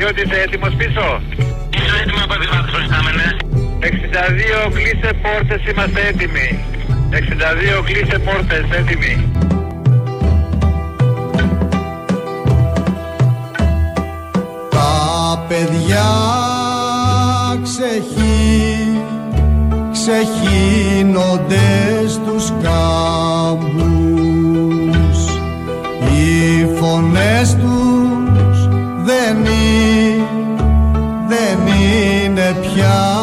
Παναγιώτη, είσαι έτοιμος πίσω; Είσαι έτοιμα από δημάτες προϊστάμενε. 62 κλείσε πόρτες, είμαστε έτοιμοι. 62 κλείσε πόρτες, έτοιμοι. Τα παιδιά ξεχύ, ξεχύνονται στους κάμπους οι φωνές τους δεν είναι, δεν είναι πια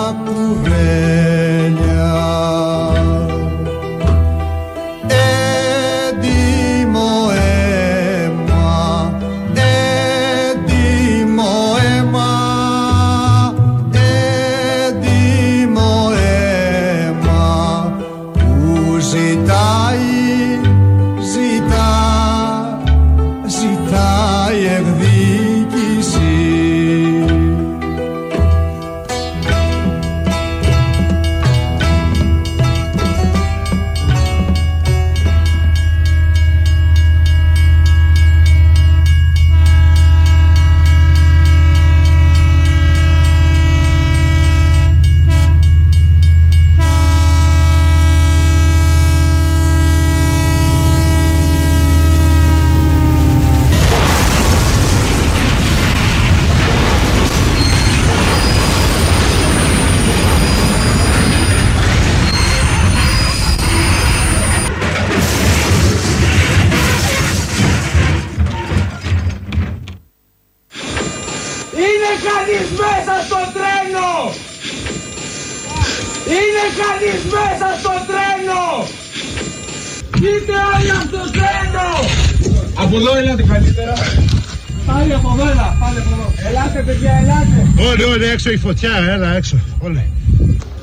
ελάτε. Όλοι, όλοι έξω η φωτιά, έλα έξω. Όλοι.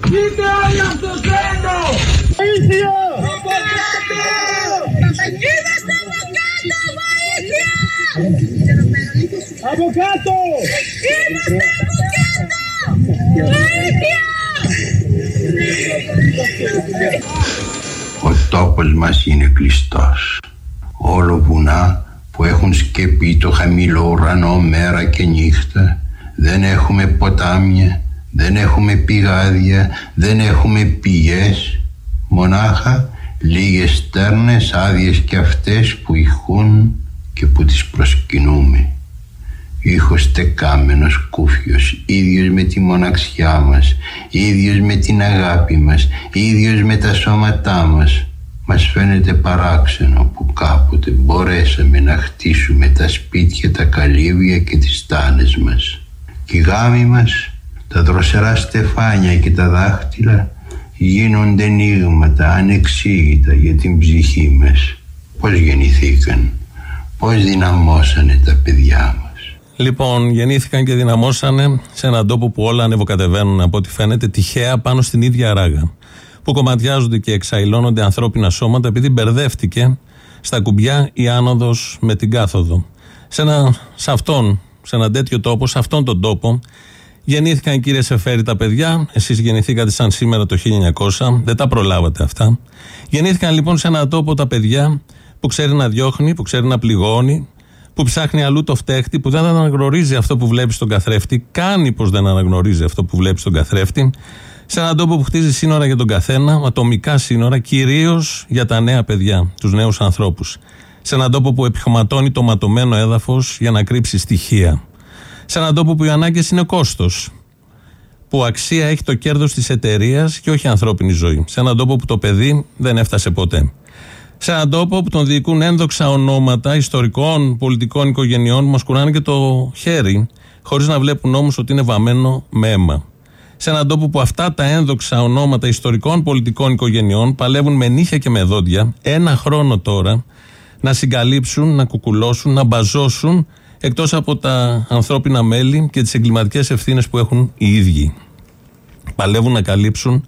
Είτε όλοι από το τρένο! Βοήθεια! Από κάτω! Είμαστε από κάτω, βοήθεια! Από κάτω! Είμαστε από κάτω! Βοήθεια! Ο τόπος μας είναι κλειστός. Όλο βουνά που έχουν σκεπεί το χαμηλό ουρανό μέρα και νύχτα. Δεν έχουμε ποτάμια, δεν έχουμε πηγάδια, δεν έχουμε πηγές. Μονάχα λίγες στέρνες άδειες και αυτές που ηχούν και που τις προσκυνούμε. Ήχος τεκάμενος κούφιος, ίδιος με τη μοναξιά μας, ίδιος με την αγάπη μας, ίδιος με τα σώματά μας. Μας φαίνεται παράξενο που κάποτε μπορέσαμε να χτίσουμε τα σπίτια, τα καλύβια και τις στάνες μας. Και οι γάμοι μας, τα δροσερά στεφάνια και τα δάχτυλα γίνονται νίγματα ανεξήγητα για την ψυχή μας. Πώς γεννηθήκαν, πώς δυναμώσανε τα παιδιά μας. Λοιπόν, γεννήθηκαν και δυναμώσανε σε έναν τόπο που όλα ανεβοκατεβαίνουν από ό,τι φαίνεται τυχαία πάνω στην ίδια ράγα. Που κομματιάζονται και εξαϊλώνονται ανθρώπινα σώματα επειδή μπερδεύτηκε στα κουμπιά η άνοδος με την κάθοδο. Σε, ένα, σε αυτόν, σε έναν τέτοιο τόπο, σε αυτόν τον τόπο, γεννήθηκαν κύριε Σεφέρη τα παιδιά. Εσείς γεννηθήκατε σαν σήμερα το 1900, δεν τα προλάβατε αυτά. Γεννήθηκαν λοιπόν σε έναν τόπο τα παιδιά που ξέρει να διώχνει, που ξέρει να πληγώνει, που ψάχνει αλλού το φταίχτη, που δεν αναγνωρίζει αυτό που βλέπει στον καθρέφτη, κάνει πω δεν αναγνωρίζει αυτό που βλέπει στον καθρέφτη, σε έναν τόπο που χτίζει σύνορα για τον καθένα, ατομικά σύνορα, κυρίως για τα νέα παιδιά, τους νέους ανθρώπους. Σε έναν τόπο που επιχωματώνει το ματωμένο έδαφος για να κρύψει στοιχεία. Σε έναν τόπο που οι ανάγκες είναι κόστος. Που αξία έχει το κέρδος της εταιρείας και όχι η ανθρώπινη ζωή. Σε έναν τόπο που το παιδί δεν έφτασε ποτέ. Σε έναν τόπο που τον διοικούν ένδοξα ονόματα ιστορικών, πολιτικών οικογενειών που μας κουράνε και το χέρι, χωρίς να βλέπουν όμως ότι είναι βαμμένο με αίμα. Σε έναν τόπο που αυτά τα ένδοξα ονόματα ιστορικών πολιτικών οικογενειών παλεύουν με νύχια και με δόντια, ένα χρόνο τώρα, να συγκαλύψουν, να κουκουλώσουν, να μπαζώσουν εκτός από τα ανθρώπινα μέλη και τις εγκληματικές ευθύνες που έχουν οι ίδιοι. Παλεύουν να καλύψουν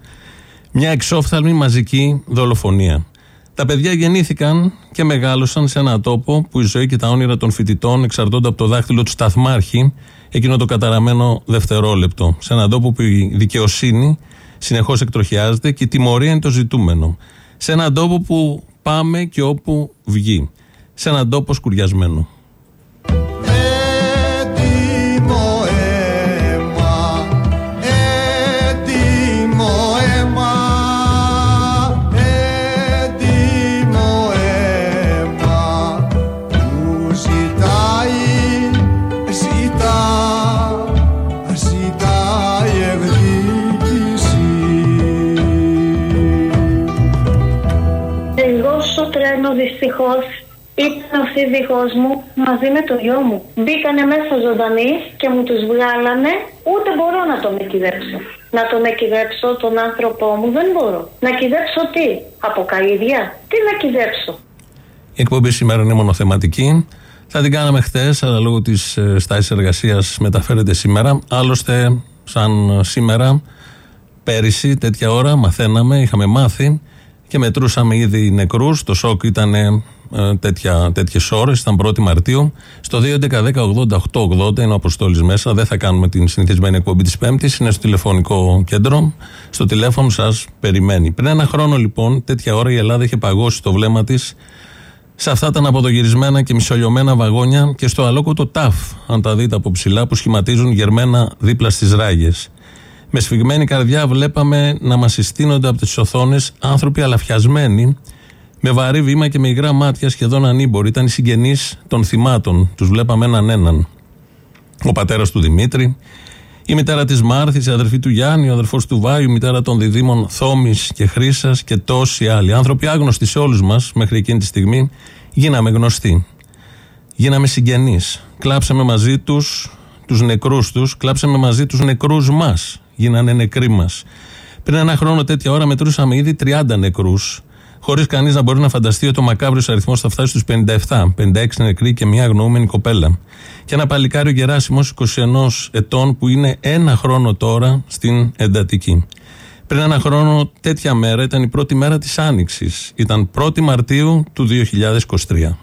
μια εξόφθαλμη μαζική δολοφονία. Τα παιδιά γεννήθηκαν και μεγάλωσαν σε έναν τόπο που η ζωή και τα όνειρα των φοιτητών εξαρτώνται από το δάχτυλο του σταθμάρχη, εκείνο το καταραμένο δευτερόλεπτο. Σε έναν τόπο που η δικαιοσύνη συνεχώς εκτροχιάζεται και η τιμωρία είναι το ζητούμενο. Σε έναν τόπο που πάμε και όπου βγει. Σε έναν τόπο σκουριασμένο. Δυστυχώ ήταν ο σύζυγός μου μαζί με το γιο μου. Μπήκανε μέσα ζωντανοί και μου τους βγάλανε. Ούτε μπορώ να τον εκυδέψω. Να τον εκυδέψω τον άνθρωπό μου δεν μπορώ. Να κυδέψω τι, από καηδία. Τι να κυδέψω; Η εκπομπή σήμερα είναι μονοθεματική. Θα την κάναμε χθες, αλλά λόγω της στάσης εργασίας μεταφέρεται σήμερα. Άλλωστε, σαν σήμερα, πέρυσι, τέτοια ώρα, μαθαίναμε, είχαμε μάθει και μετρούσαμε ήδη νεκρούς. Το σοκ ήταν ε, τέτοιες ώρες, ήταν 1η Μαρτίου. Στο 2.11.10.80.880 είναι ο Αποστόλης μέσα. Δεν θα κάνουμε την συνηθισμένη εκπομπή της Πέμπτης. Είναι στο τηλεφωνικό κέντρο. Στο τηλέφωνο σας περιμένει. Πριν ένα χρόνο, λοιπόν, τέτοια ώρα η Ελλάδα είχε παγώσει το βλέμμα της σε αυτά τα αναποδογυρισμένα και μισολιωμένα βαγόνια και στο αλόκοτο ταφ, αν τα δείτε από ψηλά, που σχηματίζουν γερμένα δίπλα στις ράγες. Με σφιγμένη καρδιά βλέπαμε να μας συστήνονται από τις οθόνες άνθρωποι αλαφιασμένοι, με βαρύ βήμα και με υγρά μάτια σχεδόν ανήμποροι. Ήταν οι συγγενείς των θυμάτων. Τους βλέπαμε έναν έναν. Ο πατέρας του Δημήτρη, η μητέρα της Μάρθης, η αδερφή του Γιάννη, ο αδερφός του Βάιου, η μητέρα των διδήμων Θόμης και Χρήσας και τόσοι άλλοι. Άνθρωποι άγνωστοι σε όλους μας μέχρι εκείνη τη στιγμή, γίναμε γνωστοί. Γίναμε συγγενείς. Κλάψαμε μαζί τους τους νεκρούς τους, κλάψαμε μαζί τους νεκρούς μας γίνανε νεκροί μας. Πριν ένα χρόνο τέτοια ώρα μετρούσαμε ήδη 30 νεκρούς, χωρίς κανείς να μπορεί να φανταστεί ότι ο μακάβριος αριθμός θα φτάσει στους 57. 56 νεκροί και μια αγνοούμενη κοπέλα. Και ένα παλικάριο Γεράσιμο 21 ετών που είναι ένα χρόνο τώρα στην εντατική. Πριν ένα χρόνο τέτοια μέρα ήταν η πρώτη μέρα της Άνοιξης. Ήταν 1η Μαρτίου του 2023.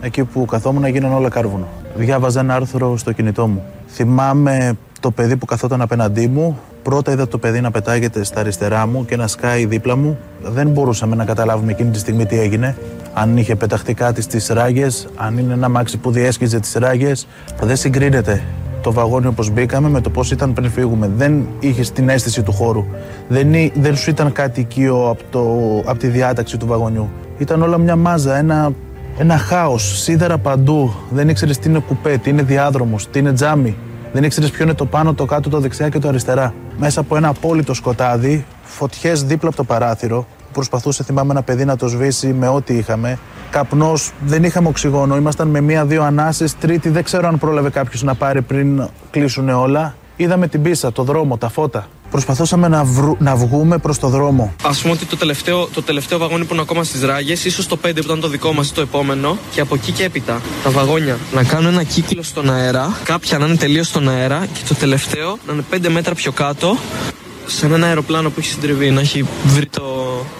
Εκεί που καθόμουν έγιναν όλα κάρβουνο. Διάβαζα ένα άρθρο στο κινητό μου. Θυμάμαι το παιδί που καθόταν απέναντί μου. Πρώτα είδα το παιδί να πετάγεται στα αριστερά μου και να σκάει δίπλα μου. Δεν μπορούσαμε να καταλάβουμε εκείνη τη στιγμή τι έγινε. Αν είχε πεταχτεί κάτι στις ράγες, αν είναι ένα μάξι που διέσχιζε τις ράγες. Δεν συγκρίνεται το βαγόνι όπως μπήκαμε με το πώς ήταν πριν φύγουμε. Δεν είχες την αίσθηση του χώρου. Δεν, δεν σου ήταν κάτι οικείο από, το, από τη διάταξη του βαγονιού. Ήταν όλα μια μάζα, ένα, ένα χάος, σίδερα παντού. Δεν ήξερες τι είναι κουπέ, τι είναι διάδρομος, τι είναι τζάμι. Δεν ήξερες ποιο είναι το πάνω, το κάτω, το δεξιά και το αριστερά. Μέσα από ένα απόλυτο σκοτάδι, φωτιές δίπλα από το παράθυρο. Προσπαθούσε, θυμάμαι, ένα παιδί να το σβήσει με ό,τι είχαμε. Καπνός, δεν είχαμε οξυγόνο. Ήμασταν με μία-δύο ανάσει. Τρίτη, δεν ξέρω αν πρόλαβε κάποιος να πάρει πριν κλείσουν όλα. Είδαμε την πίσα, το δρόμο, τα φώτα. Προσπαθούσαμε να, βρου, να βγούμε προς το δρόμο. Α πούμε ότι το τελευταίο, το τελευταίο βαγόνι που είναι ακόμα στις ράγες, ίσως το 5 που ήταν το δικό μας ή το επόμενο, και από εκεί και έπειτα τα βαγόνια να κάνουν ένα κύκλο στον αέρα, κάποια να είναι τελείως στον αέρα, και το τελευταίο να είναι 5 μέτρα πιο κάτω, σε ένα αεροπλάνο που έχει συντριβεί, να έχει βρει, το,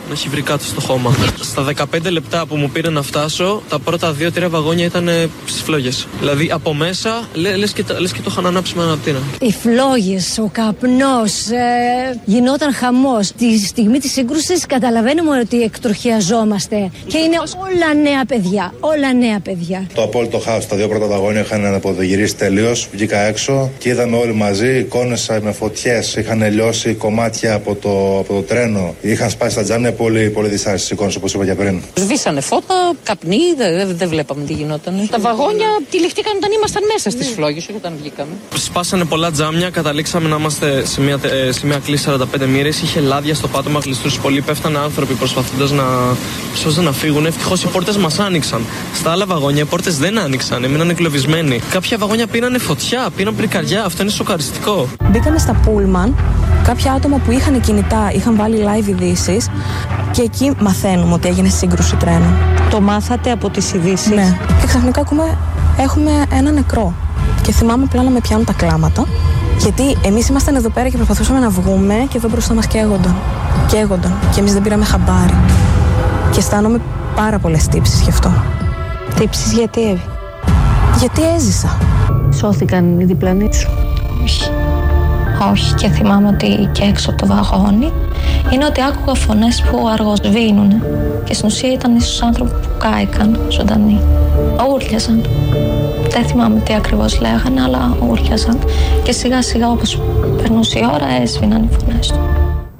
να έχει βρει κάτω στο χώμα. Στα 15 λεπτά που μου πήρε να φτάσω, τα πρώτα 2-3 βαγόνια ήταν στις φλόγες. Δηλαδή από μέσα λε λες και, λες και το είχαν ανάψει με αναπτήρα. Οι φλόγες, ο καπνός, ε, γινόταν χαμός. Τη στιγμή της σύγκρουσης καταλαβαίνουμε ότι εκτροχιαζόμαστε. Και είναι όλα νέα παιδιά. Όλα νέα παιδιά. Το απόλυτο χάος. Τα δύο πρώτα βαγόνια είχαν αναποδογυρίσει τελείως. Βγήκα έξω και είδαμε όλοι μαζί εικόνες με φωτιές. Είχαν λιώσει κομμάτια από το, από το τρένο. Είχαν σπάσει τα τζάμια πολύ, πολύ δυσάρεστε εικόνε όπως είπα και πριν. Σβήσανε φώτα, καπνί, δεν δε βλέπαμε τι γινόταν. Τα βαγόνια τυλιχτήκαν όταν ήμασταν μέσα στις φλόγες, όχι όταν βγήκαμε. Σπάσανε πολλά τζάμια, καταλήξαμε να είμαστε σε μια, ε, σε μια κλίση 45 μοίρες. Είχε λάδια στο πάτωμα κλειστού πολύ. Πέφτανε άνθρωποι προσπαθώντας να, να φύγουν. Ευτυχώς οι πόρτες μας άνοιξαν. Στα άλλα βαγόνια οι πόρτες δεν άνοιξαν, έμειναν εγκλωβισμένοι. Κάποια βαγόνια πήρανε φωτιά, πήραν πρικαριά. Αυτό είναι σοκαριστικό. Μπήκαμε στα πούλμαν κάποια άτομα που είχαν κινητά είχαν βάλει live ειδήσεις και εκεί μαθαίνουμε ότι έγινε σύγκρουση τρένου. Το μάθατε από τις ειδήσεις; Ναι. Και ξαφνικά ακούμε, έχουμε ένα νεκρό. Και θυμάμαι απλά να με πιάνουν τα κλάματα. Γιατί εμείς ήμασταν εδώ πέρα και προσπαθούσαμε να βγούμε και εδώ μπροστά μας καίγονταν. Καίγονταν. Και εμείς δεν πήραμε χαμπάρι. Και αισθάνομαι πάρα πολλές τύψεις γι' αυτό. Τύψεις γιατί, Γιατί έζησα. Σώθηκαν οι διπλανοί σου; Όχι όχι και θυμάμαι ότι και έξω από το βαγόνι είναι ότι άκουγα φωνές που αργοσβήνουν και στην ουσία ήταν ίσως άνθρωποι που κάηκαν ζωντανοί. Ούρλιαζαν. Δεν θυμάμαι τι ακριβώς λέγανε, αλλά ούρλιαζαν και σιγά σιγά όπως περνούσε η ώρα έσβηναν οι φωνές του.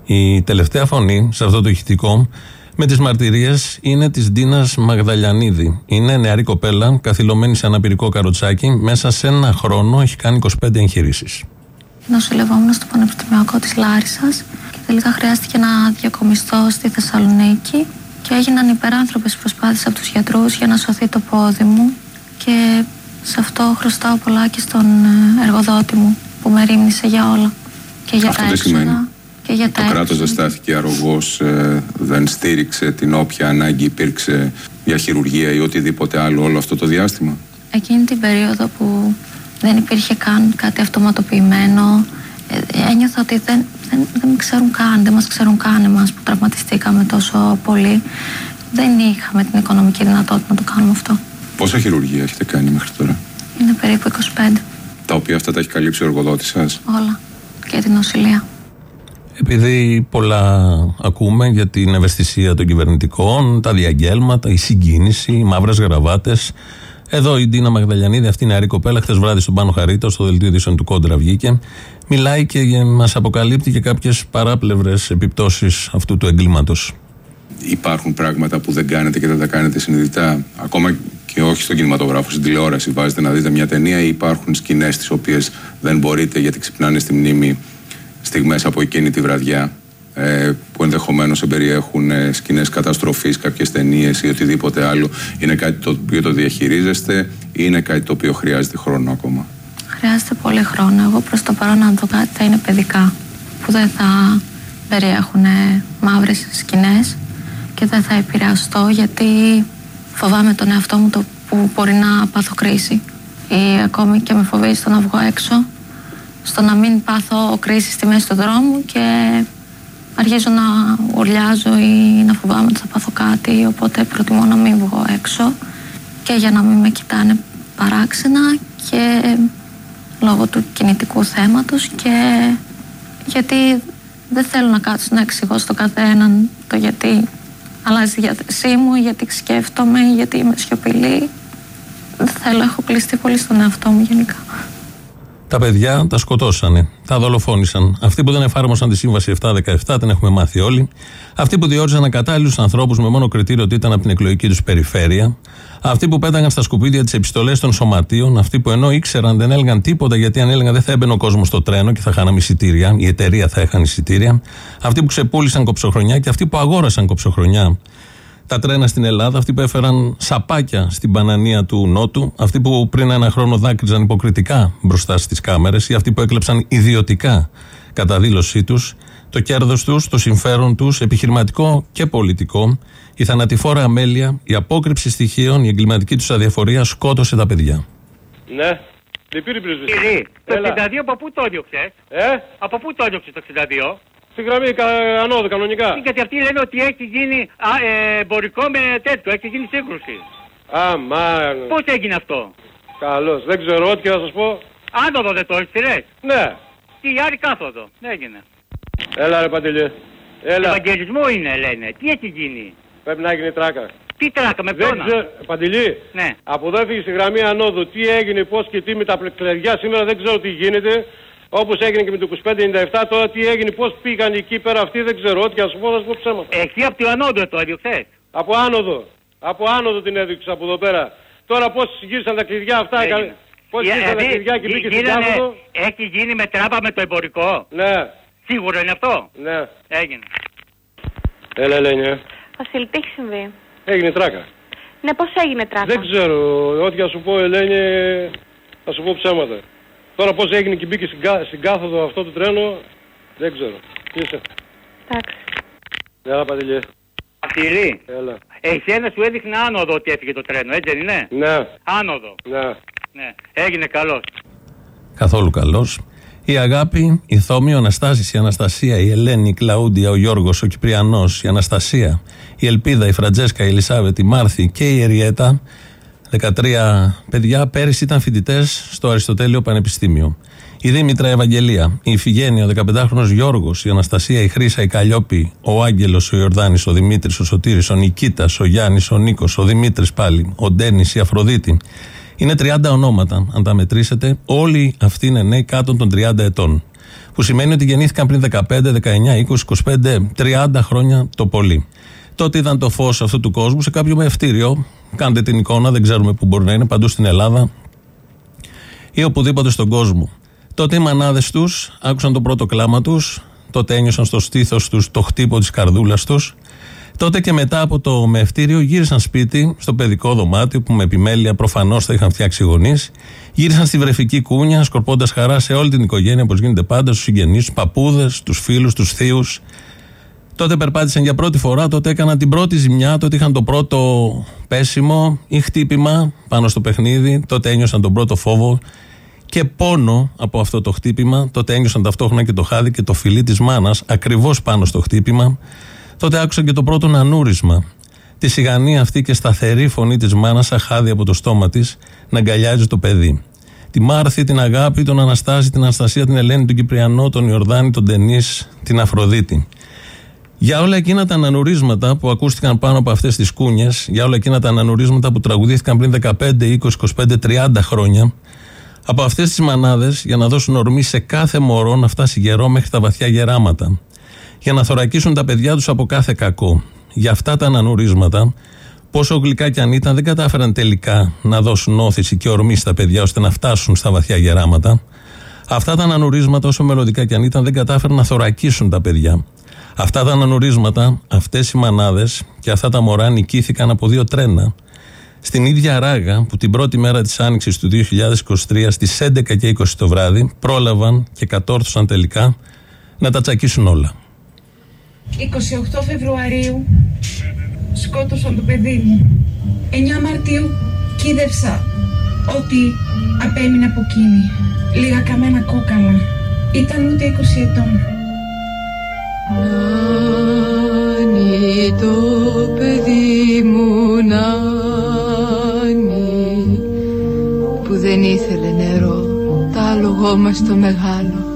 Η τελευταία φωνή σε αυτό το ηχητικό με τις μαρτυρίες είναι της Ντίνας Μαγδαλιανίδη. Είναι νεαρή κοπέλα, καθυλωμένη σε αναπηρικό καροτσάκι. Μέσα σε ένα χρόνο έχει κάνει 25 εγχειρήσεις νοσηλευόμουν στο Πανεπιστημιακό της Λάρισας και τελικά χρειάστηκε να διακομιστώ στη Θεσσαλονίκη και έγιναν υπεράνθρωπες προσπάθειες από τους γιατρούς για να σωθεί το πόδι μου και σε αυτό χρωστάω πολλά και στον ε, εργοδότη μου που με ρίμνησε για όλα και για Αυτό τα δεν έξοδα σημαίνει. και για τα Το κράτος δεν έξοδα. στάθηκε αρρωγός, ε, δεν στήριξε την όποια ανάγκη υπήρξε για χειρουργία ή οτιδήποτε άλλο όλο αυτό το διάστημα; Εκείνη την περίοδο που δεν υπήρχε καν κάτι αυτοματοποιημένο ε, ένιωθα ότι δεν, δεν, δεν ξέρουν καν, δεν μας ξέρουν καν εμάς που τραυματιστήκαμε τόσο πολύ. Δεν είχαμε την οικονομική δυνατότητα να το κάνουμε αυτό. Πόσα χειρουργία έχετε κάνει μέχρι τώρα, Είναι περίπου 25 τα οποία αυτά τα έχει καλύψει ο εργοδότης σας; όλα και την νοσηλεία. Επειδή πολλά ακούμε για την ευαισθησία των κυβερνητικών, τα διαγγέλματα, η συγκίνηση, οι μαύρες γραβάτες. Εδώ η Ντίνα Μαγδαλιανίδη, αυτή η νεαρή κοπέλα, χθες βράδυ στον Πάνο Χαρίτο, στο δελτίο ειδήσεων του Κόντρα βγήκε. Μιλάει και μας αποκαλύπτει και κάποιες παράπλευρες επιπτώσεις αυτού του εγκλήματος. Υπάρχουν πράγματα που δεν κάνετε και δεν τα κάνετε συνειδητά. Ακόμα και όχι στον κινηματογράφο, στην τηλεόραση. Βάζετε να δείτε μια ταινία ή υπάρχουν σκηνές τις οποίες δεν μπορείτε γιατί ξυπνάνε στη μνήμη στιγμές από εκείνη τη βραδιά. Ε, που ενδεχομένως περιέχουν ε, σκηνές καταστροφής, κάποιες ταινίες ή οτιδήποτε άλλο. Είναι κάτι το οποίο το διαχειρίζεστε ή είναι κάτι το οποίο χρειάζεται χρόνο ακόμα; Χρειάζεται πολύ χρόνο. Εγώ προς το παρόν να δω κάτι θα είναι παιδικά που δεν θα περιέχουν μαύρες σκηνές και δεν θα επηρεαστώ γιατί φοβάμαι τον εαυτό μου το που μπορεί να πάθω κρίση ή ακόμη και με φοβίζει στο να βγω έξω στο να μην πάθω κρίση στη μέση του δρόμου και αρχίζω να ουρλιάζω ή να φοβάμαι ότι θα πάθω κάτι οπότε προτιμώ να μην βγω έξω και για να μην με κοιτάνε παράξενα και λόγω του κινητικού θέματος και γιατί δεν θέλω να κάτσω να εξηγώ στο καθέναν το γιατί αλλάζει η διάθεσή μου, γιατί σκέφτομαι, γιατί είμαι σιωπηλή. Δεν θέλω, έχω κλειστεί πολύ στον εαυτό μου γενικά. Τα παιδιά τα σκοτώσανε, τα δολοφόνησαν. Αυτοί που δεν εφάρμοσαν τη σύμβαση 7-17, την έχουμε μάθει όλοι. Αυτοί που διόριζαν ακατάλληλους ανθρώπους με μόνο κριτήριο ότι ήταν από την εκλογική τους περιφέρεια. Αυτοί που πέταγαν στα σκουπίδια τις επιστολές των σωματείων. Αυτοί που ενώ ήξεραν δεν έλεγαν τίποτα γιατί αν έλεγαν δεν θα έμπαινε ο κόσμος στο τρένο και θα χάναμε εισιτήρια. Η εταιρεία θα έχανε εισιτήρια. Αυτοί που ξεπούλησαν κοψοχρονιά και αυτοί που αγόρασαν κοψοχρονιά τα τρένα στην Ελλάδα, αυτοί που έφεραν σαπάκια στην Πανανία του Νότου, αυτοί που πριν ένα χρόνο δάκρυζαν υποκριτικά μπροστά στις κάμερες ή αυτοί που έκλεψαν ιδιωτικά κατά δήλωσή τους το κέρδος τους, το συμφέρον τους, επιχειρηματικό και πολιτικό, η θανατηφόρα αμέλεια, η απόκρυψη στοιχείων, η εγκληματική τους αδιαφορία σκότωσε τα παιδιά. Ναι. Δεν πήρε πρεσβευτή. Κύριε, το Έλα. 62 από πού το έδιωξες; Ε, Από πού το έδιωξες το 62. Στη γραμμή κα- ανώδου κανονικά. Γιατί αυτοί λένε ότι έχει γίνει α, ε, εμπορικό με τέτοιο, έχει γίνει σύγκρουση. Αμάν. Πώς έγινε αυτό; Καλώς. Δεν ξέρω ό,τι και θα σας πω. Άνοδο δεν το έχεις ρε. Ναι. Τι άλλη κάθοδο. Έγινε. Έλα ρε Παντελή. Έλα. Ευαγγελισμό είναι λένε. Τι έχει γίνει; Πρέπει να γίνει τράκα. Τι τράκα με Δεν ποιον. ξέρω. Παντελή. Ναι. Από εδώ έφυγε στη γραμμή ανώδου. Τι έγινε, πώς και τι με τα κλειδιά σήμερα δεν ξέρω τι γίνεται. Όπως έγινε και με το 2597 τώρα τι έγινε, πώς πήγαν εκεί πέρα αυτοί δεν ξέρω. Ό,τι και να σου πω θα σου πω ψέματα. Εκεί από το ανώδο το έδιωξες. Από άνοδο. Από άνοδο την έδειξα από εδώ πέρα. Τώρα πώς γύρισαν τα κλειδιά αυτά. Έγινε. Πώς Ε, γύρισαν τα δηλαδή, κλειδιά και γι- μπήκε στην γίνανε- κάθοδο. Έχει γίνει με τράπα με το εμπορικό. Ναι. Σίγουρο είναι αυτό; Ναι. Έγινε. Έλα Ελένια. Βασίλη, τι έχει συμβεί; Έγινε τράκα. Ναι, πώς έγινε τράκα; Δεν ξέρω. Ό,τι να σου πω Ελένη θα σου πω ψέματα. Τώρα πώς έγινε και μπήκε στην, κα- στην κάθοδο αυτό το τρένο δεν ξέρω. Τι είσαι; Εντάξει. Έλα Παντελή. Βασίλη. Έλα. Εσένα σου έδειχνε άνοδο ότι έφυγε το τρένο, έτσι δεν είναι; Ναι. Άνοδο. Ναι. Ναι. Έγινε καλός. Καθόλου καλός. Η αγάπη, η Θόμη, ο Αναστάσης, η Αναστασία, η Ελένη, η Κλαούντια, ο Γιώργος, ο Κυπριανός, η Αναστασία, η Ελπίδα, η Φραντζέσκα, η Ελισάβετ, η Μάρθη και η Εριέτα, 13 παιδιά, πέρυσι ήταν φοιτητές στο Αριστοτέλειο Πανεπιστήμιο. Η Δήμητρα Ευαγγελία, η Ιφηγένεια, ο 15χρονο Γιώργος, η Αναστασία, η Χρήσα, η Καλλιόπη, ο Άγγελος, ο Ιορδάνης, ο Δημήτρης, ο Σωτήρης, ο Νικήτας, ο Γιάννης, ο Νίκος, ο Δημήτρης πάλι, ο Ντένις, η Αφροδίτη. Είναι 30 ονόματα, αν τα μετρήσετε. Όλοι αυτοί είναι νέοι κάτω των 30 ετών. Που σημαίνει ότι γεννήθηκαν πριν 15, 19, 20, 25, 30 χρόνια το πολύ. Τότε είδαν το φως αυτού του κόσμου σε κάποιο μευτήριο. Κάντε την εικόνα, δεν ξέρουμε πού μπορεί να είναι, παντού στην Ελλάδα ή οπουδήποτε στον κόσμο. Τότε οι μανάδες τους άκουσαν το πρώτο κλάμα τους, τότε ένιωσαν στο στήθος τους το χτύπο της καρδούλας τους. Τότε και μετά από το μευτήριο γύρισαν σπίτι, στο παιδικό δωμάτιο που με επιμέλεια προφανώς θα είχαν φτιάξει οι γονείς. Γύρισαν στη βρεφική κούνια, σκορπώντας χαρά σε όλη την οικογένεια, όπως γίνεται πάντα, στους συγγενείς, του παππούδες, τους φίλους, τους θείους. Τότε περπάτησαν για πρώτη φορά, τότε έκαναν την πρώτη ζημιά, τότε είχαν το πρώτο πέσιμο ή χτύπημα πάνω στο παιχνίδι, τότε ένιωσαν τον πρώτο φόβο και πόνο από αυτό το χτύπημα. Τότε ένιωσαν ταυτόχρονα και το χάδι και το φιλί της μάνας, ακριβώς πάνω στο χτύπημα. Τότε άκουσαν και το πρώτο νανούρισμα. Τη σιγανή αυτή και σταθερή φωνή της μάνας, σαν χάδι από το στόμα της, να αγκαλιάζει το παιδί. Τη Μάρθη, την Αγάπη, τον Αναστάση, την Αναστασία, την Ελένη, τον Κυπριανό, τον Ιορδάνη, τον Τενής, την Αφροδίτη. Για όλα εκείνα τα ανανουρίσματα που ακούστηκαν πάνω από αυτές τις κούνιες, για όλα εκείνα τα ανανουρίσματα που τραγουδήθηκαν πριν 15, 20, 25, 30 χρόνια, από αυτές τις μανάδες για να δώσουν ορμή σε κάθε μωρό να φτάσει γερό μέχρι τα βαθιά γεράματα. Για να θωρακίσουν τα παιδιά τους από κάθε κακό. Για αυτά τα ανανουρίσματα, πόσο γλυκά κι αν ήταν, δεν κατάφεραν τελικά να δώσουν όθηση και ορμή στα παιδιά ώστε να φτάσουν στα βαθιά γεράματα. Αυτά τα ανανουρίσματα, όσο μελλοντικά κι αν ήταν, δεν κατάφεραν να θωρακίσουν τα παιδιά. Αυτά τα ανανουρίσματα, αυτές οι μανάδες και αυτά τα μωρά νικήθηκαν από δύο τρένα στην ίδια ράγα που την πρώτη μέρα της Άνοιξης του 2023 στις 11 και 20 το βράδυ πρόλαβαν και κατόρθωσαν τελικά να τα τσακίσουν όλα. 28 Φεβρουαρίου σκότωσαν το παιδί μου. 9 Μαρτίου κίδευσα ότι απέμεινε από εκείνη. Λίγα καμένα κόκαλα. Ήταν ούτε 20 ετών. Νάνι το παιδί μου Νάνι που δεν ήθελε νερό τα άλογό μας το μεγάλο.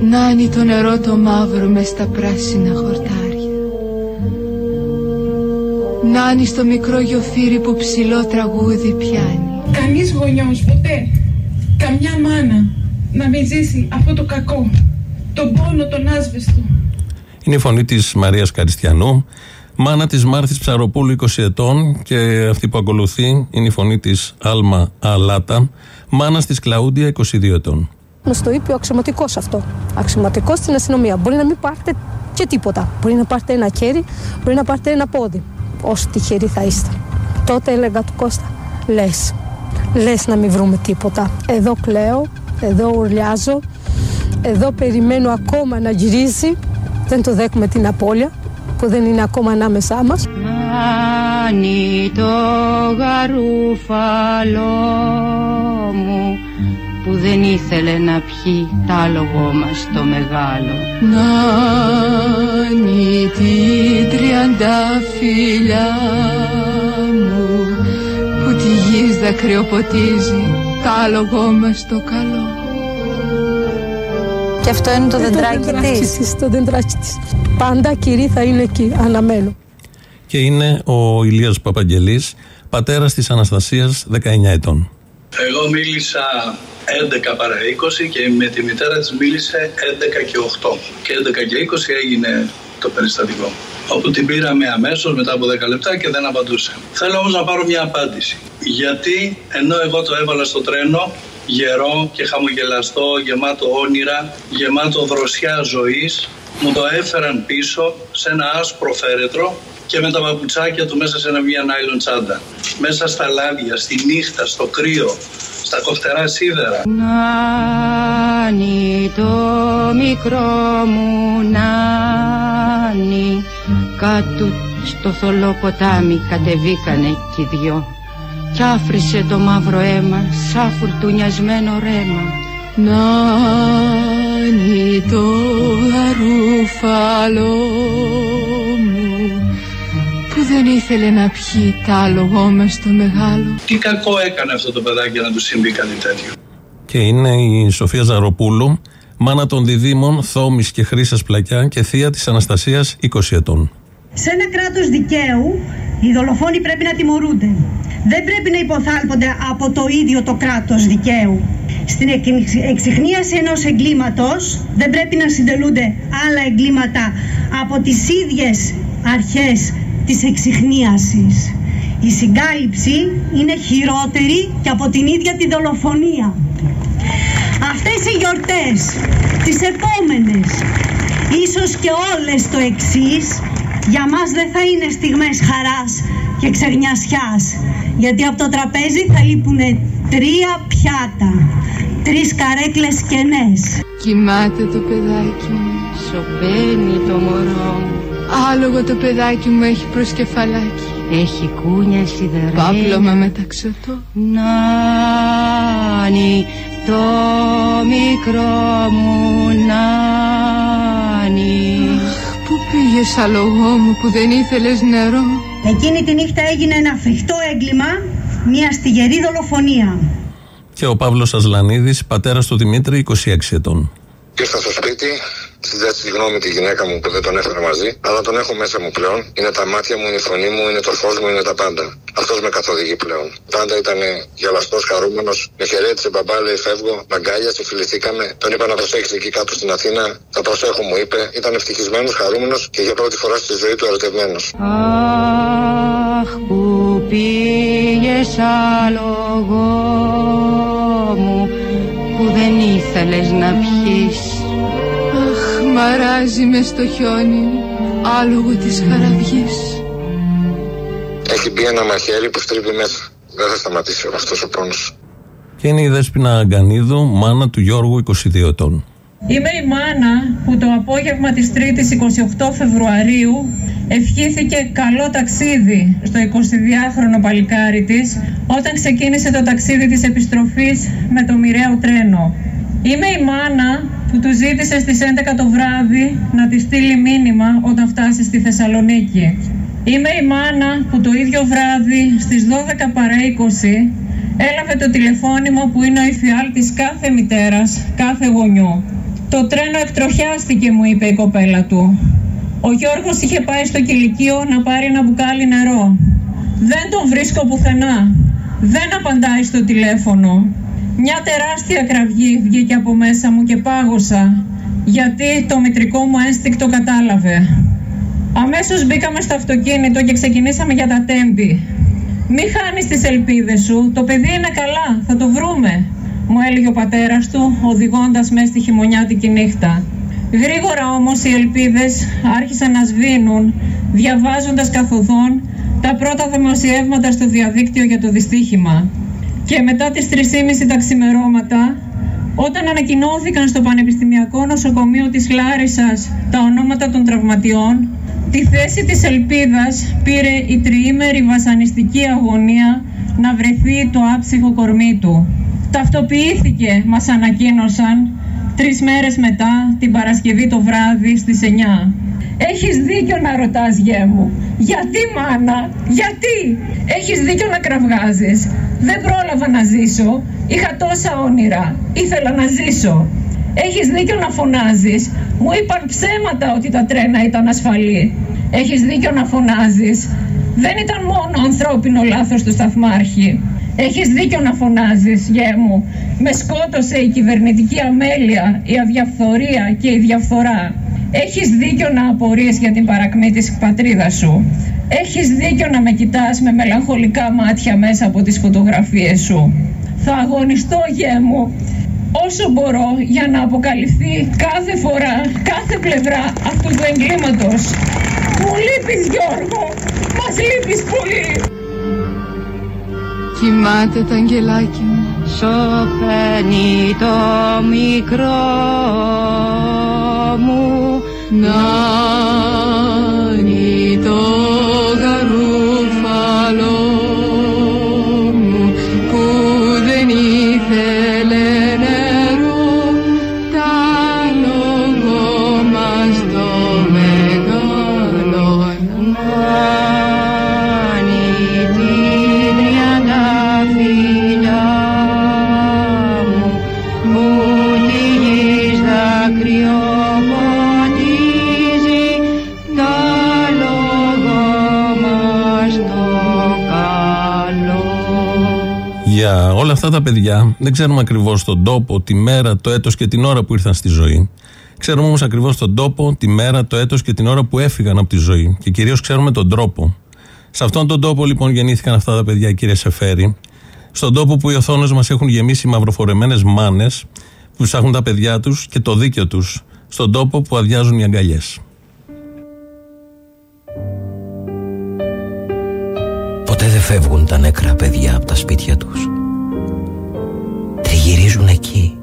Νάνι το νερό το μαύρο μες στα πράσινα χορτάρια. Νάνι στο μικρό γιοφύρι που ψηλό τραγούδι πιάνει. Κανείς γονιός ποτέ, καμιά μάνα να μην ζήσει αυτό το κακό, τον πόνο, τον άσβεστο. Είναι η φωνή της Μαρίας Καριστιανού, μάνα της Μάρθης Ψαροπούλου 20 ετών και αυτή που ακολουθεί είναι η φωνή της Άλμα Αλάτα, μάνα της Κλαούντια 22 ετών. Μα το είπε ο αξιωματικός αυτό. Αξιωματικός στην αστυνομία. Μπορεί να μην πάρετε και τίποτα. Μπορεί να πάρετε ένα χέρι, μπορεί να πάρετε ένα πόδι. Όσο τυχεροί θα είστε. Τότε έλεγα του Κώστα, λες. Λες να μην βρούμε τίποτα. Εδώ κλαίω, εδώ ουρλιάζω, εδώ περιμένω ακόμα να γυρίσει. Δεν το δέχουμε την απώλεια που δεν είναι ακόμα ανάμεσά μας. Νάνι το γαρούφαλό μου που δεν ήθελε να πιει τ' άλογο μας το μεγάλο. Νάνι την τριαντάφυλλιά μου που τη γης δακρυοποτίζει τ' άλογο μας το καλό. Και αυτό είναι το δεντράκι της. της. Το δεντράκι της. Πάντα κυρί θα είναι εκεί, αναμένω. Και είναι ο Ηλίας Παπαγγελής, πατέρας της Αναστασίας 19 ετών. Εγώ μίλησα 11 παρά 20 και με τη μητέρα της μίλησε 11 και 8. Και 11 και 20 έγινε το περιστατικό. Όπου την πήραμε αμέσως μετά από 10 λεπτά και δεν απαντούσε. Θέλω όμως να πάρω μια απάντηση. Γιατί ενώ εγώ το έβαλα στο τρένο γερό και χαμογελαστό, γεμάτο όνειρα, γεμάτο δροσιά ζωής, μου το έφεραν πίσω σε ένα άσπρο φέρετρο και με τα παπουτσάκια του μέσα σε ένα μια νάιλον τσάντα. Μέσα στα λάδια, στη νύχτα, στο κρύο, στα κοφτερά σίδερα. Νάνι το μικρό μου νάνι κάτω στο θολό ποτάμι κατεβήκανε κι οι δυο κι άφρισε το μαύρο αίμα σαν φουρτουνιασμένο ρέμα Νάνι το γαρούφαλό μου που δεν ήθελε να πιει τ' άλογο μες το μεγάλο Τι κακό έκανε αυτό το παιδάκι για να του συμβεί κάτι τέτοιο; Και είναι η Σοφία Ζαροπούλου, μάνα των διδήμων Θόμης και Χρύσας Πλακιά και θεία της Αναστασίας 20 ετών. Σε ένα κράτος δικαίου οι δολοφόνοι πρέπει να τιμωρούνται. Δεν πρέπει να υποθάλπονται από το ίδιο το κράτος δικαίου. Στην εξυχνίαση ενός εγκλήματος δεν πρέπει να συντελούνται άλλα εγκλήματα από τις ίδιες αρχές της εξυχνίασης. Η συγκάλυψη είναι χειρότερη και από την ίδια τη δολοφονία. Αυτές οι γιορτές, τις επόμενες, ίσως και όλες το εξής, για μας δεν θα είναι στιγμές χαράς και ξερνιασιάς. Γιατί από το τραπέζι θα λείπουν τρία πιάτα, τρεις καρέκλες κενές. Κοιμάται το παιδάκι μου, σωπαίνει το μωρό μου. Άλογο το παιδάκι μου έχει προσκεφαλάκι. Έχει κούνια σιδερένια. Πάπλωμα μεταξωτό. Νάνι, το μικρό μου νάνι. Πού πήγες άλογό μου που δεν ήθελες νερό. Εκείνη τη νύχτα έγινε ένα φρικτό έγκλημα, μια στιγερή δολοφονία. Και ο Παύλος Ασλανίδης, πατέρας του Δημήτρη, 26 ετών. Ήρθα στο σπίτι, ζητάω συγγνώμη τη γυναίκα μου που δεν τον έφερα μαζί, αλλά τον έχω μέσα μου πλέον. Είναι τα μάτια μου, είναι η φωνή μου, είναι το φως μου, είναι τα πάντα. Αυτός με καθοδηγεί πλέον. Πάντα ήταν γελαστός, χαρούμενος, με χαιρέτησε μπαμπά, λέει φεύγω, μ' αγκάλιασε, φιληθήκαμε. Τον είπα να προσέχεις εκεί κάτω στην Αθήνα. Θα προσέχω, μου είπε. Ήταν ευτυχισμένος, χαρούμενος και για πρώτη φορά στη ζωή του ερωτευμένος. Αχ που πήγες άλογο μου που δεν ήθελες να πιείς Αχ, μαράζει μες στο χιόνι, άλογο της χαραυγής. Έχει μπει ένα μαχαίρι που στρίβει μέσα. Δεν θα σταματήσει αυτός ο πόνος. Και είναι η Δέσποινα Αγκανίδου, μάνα του Γιώργου, 22 ετών. Είμαι η μάνα που το απόγευμα της 3ης 28 Φεβρουαρίου ευχήθηκε καλό ταξίδι στο 22χρονο παλικάρι της όταν ξεκίνησε το ταξίδι της επιστροφής με το μοιραίο τρένο. Είμαι η μάνα που του ζήτησε στις 11 το βράδυ να της στείλει μήνυμα όταν φτάσει στη Θεσσαλονίκη. Είμαι η μάνα που το ίδιο βράδυ στις 12 παρά 20 έλαβε το τηλεφώνημα που είναι ο υφιάλτης κάθε μητέρας, κάθε γονιού. Το τρένο εκτροχιάστηκε μου είπε η κοπέλα του. Ο Γιώργος είχε πάει στο κηλικείο να πάρει ένα μπουκάλι νερό. Δεν τον βρίσκω πουθενά. Δεν απαντάει στο τηλέφωνο. Μια τεράστια κραυγή βγήκε από μέσα μου και πάγωσα γιατί το μητρικό μου ένστικτο κατάλαβε. Αμέσως μπήκαμε στο αυτοκίνητο και ξεκινήσαμε για τα τέμπη. Μη χάνεις τις ελπίδες σου, το παιδί είναι καλά, θα το βρούμε, μου έλεγε ο πατέρας του, οδηγώντας μέσα στη χειμωνιάτικη νύχτα. Γρήγορα όμως οι ελπίδες άρχισαν να σβήνουν, διαβάζοντας καθοδόν τα πρώτα δημοσιεύματα στο διαδίκτυο για το δυστύχημα. Και μετά τις 3.30 τα ξημερώματα, όταν ανακοινώθηκαν στο Πανεπιστημιακό Νοσοκομείο της Λάρισας τα ονόματα των τραυματιών, τη θέση της ελπίδας πήρε η τριήμερη βασανιστική αγωνία να βρεθεί το άψυχο κορμί του. Ταυτοποιήθηκε, μας ανακοίνωσαν, τρεις μέρες μετά, την Παρασκευή το βράδυ στις 9. Έχεις δίκιο να ρωτάς γέ μου. Γιατί μάνα, γιατί; Έχεις δίκιο να κραυγάζεις. Δεν πρόλαβα να ζήσω. Είχα τόσα όνειρα. Ήθελα να ζήσω. Έχεις δίκιο να φωνάζεις. Μου είπαν ψέματα ότι τα τρένα ήταν ασφαλή. Έχεις δίκιο να φωνάζεις. Δεν ήταν μόνο ανθρώπινο λάθος του σταθμάρχη. Έχεις δίκιο να φωνάζεις, γέ μου. Με σκότωσε η κυβερνητική αμέλεια, η αδιαφθορία και η διαφθορά. Έχεις δίκιο να απορείς για την παρακμή της πατρίδας σου. Έχεις δίκιο να με κοιτάς με μελαγχολικά μάτια μέσα από τις φωτογραφίες σου. Θα αγωνιστώ, γέ μου, όσο μπορώ για να αποκαλυφθεί κάθε φορά, κάθε πλευρά αυτού του εγκλήματος. Μου λείπεις Γιώργο, μας λείπεις πολύ. Κοιμάται το αγγελάκι μου. Σωπαίνει το μικρό μου Νάνι το αυτά τα παιδιά δεν ξέρουμε ακριβώς τον τόπο, τη μέρα, το έτος και την ώρα που ήρθαν στη ζωή. Ξέρουμε όμως ακριβώς τον τόπο, τη μέρα, το έτος και την ώρα που έφυγαν από τη ζωή. Και κυρίως ξέρουμε τον τρόπο. Σε αυτόν τον τόπο λοιπόν γεννήθηκαν αυτά τα παιδιά, κύριε Σεφέρη. Στον τόπο που οι οθόνες μας έχουν γεμίσει μαυροφορεμένες μάνες που ψάχνουν τα παιδιά τους και το δίκαιο τους στον τόπο που αδειάζουν οι αγκαλιές. Ποτέ δεν φεύγουν τα νεκρά παιδιά από τα σπίτια τους. Τριγυρίζουν εκεί.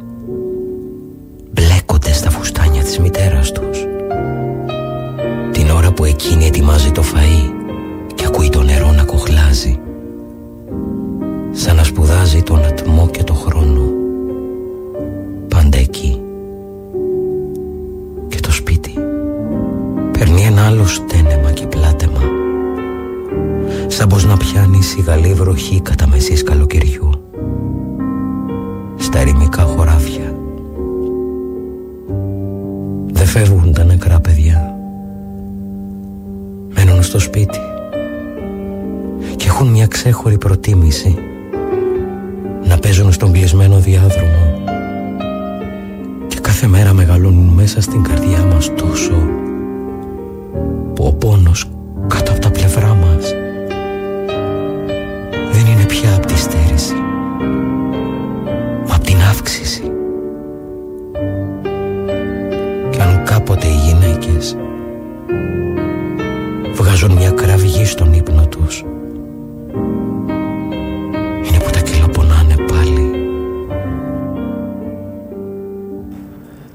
Μπλέκονται στα φουστάνια της μητέρας τους. Την ώρα που εκείνη ετοιμάζει το φαΐ και ακούει το νερό να κοχλάζει. Σαν να σπουδάζει τον ατμό και το χρόνο. Πάντα εκεί. Και το σπίτι παίρνει ένα άλλο στένεμα και πλάτεμα σαν πως να πιάνει σιγαλή βροχή κατά μεσής καλοκαιριού στο σπίτι. Και έχουν μια ξέχωρη προτίμηση. Να παίζουν στον κλεισμένο διάδρομο. Και κάθε μέρα μεγαλώνουν μέσα στην καρδιά μας τόσο που ο πόνος κάτω από τα πλευρά μας βγάζουν μια κραυγή στον ύπνο τους είναι που τα κυλοπονάνε πάλι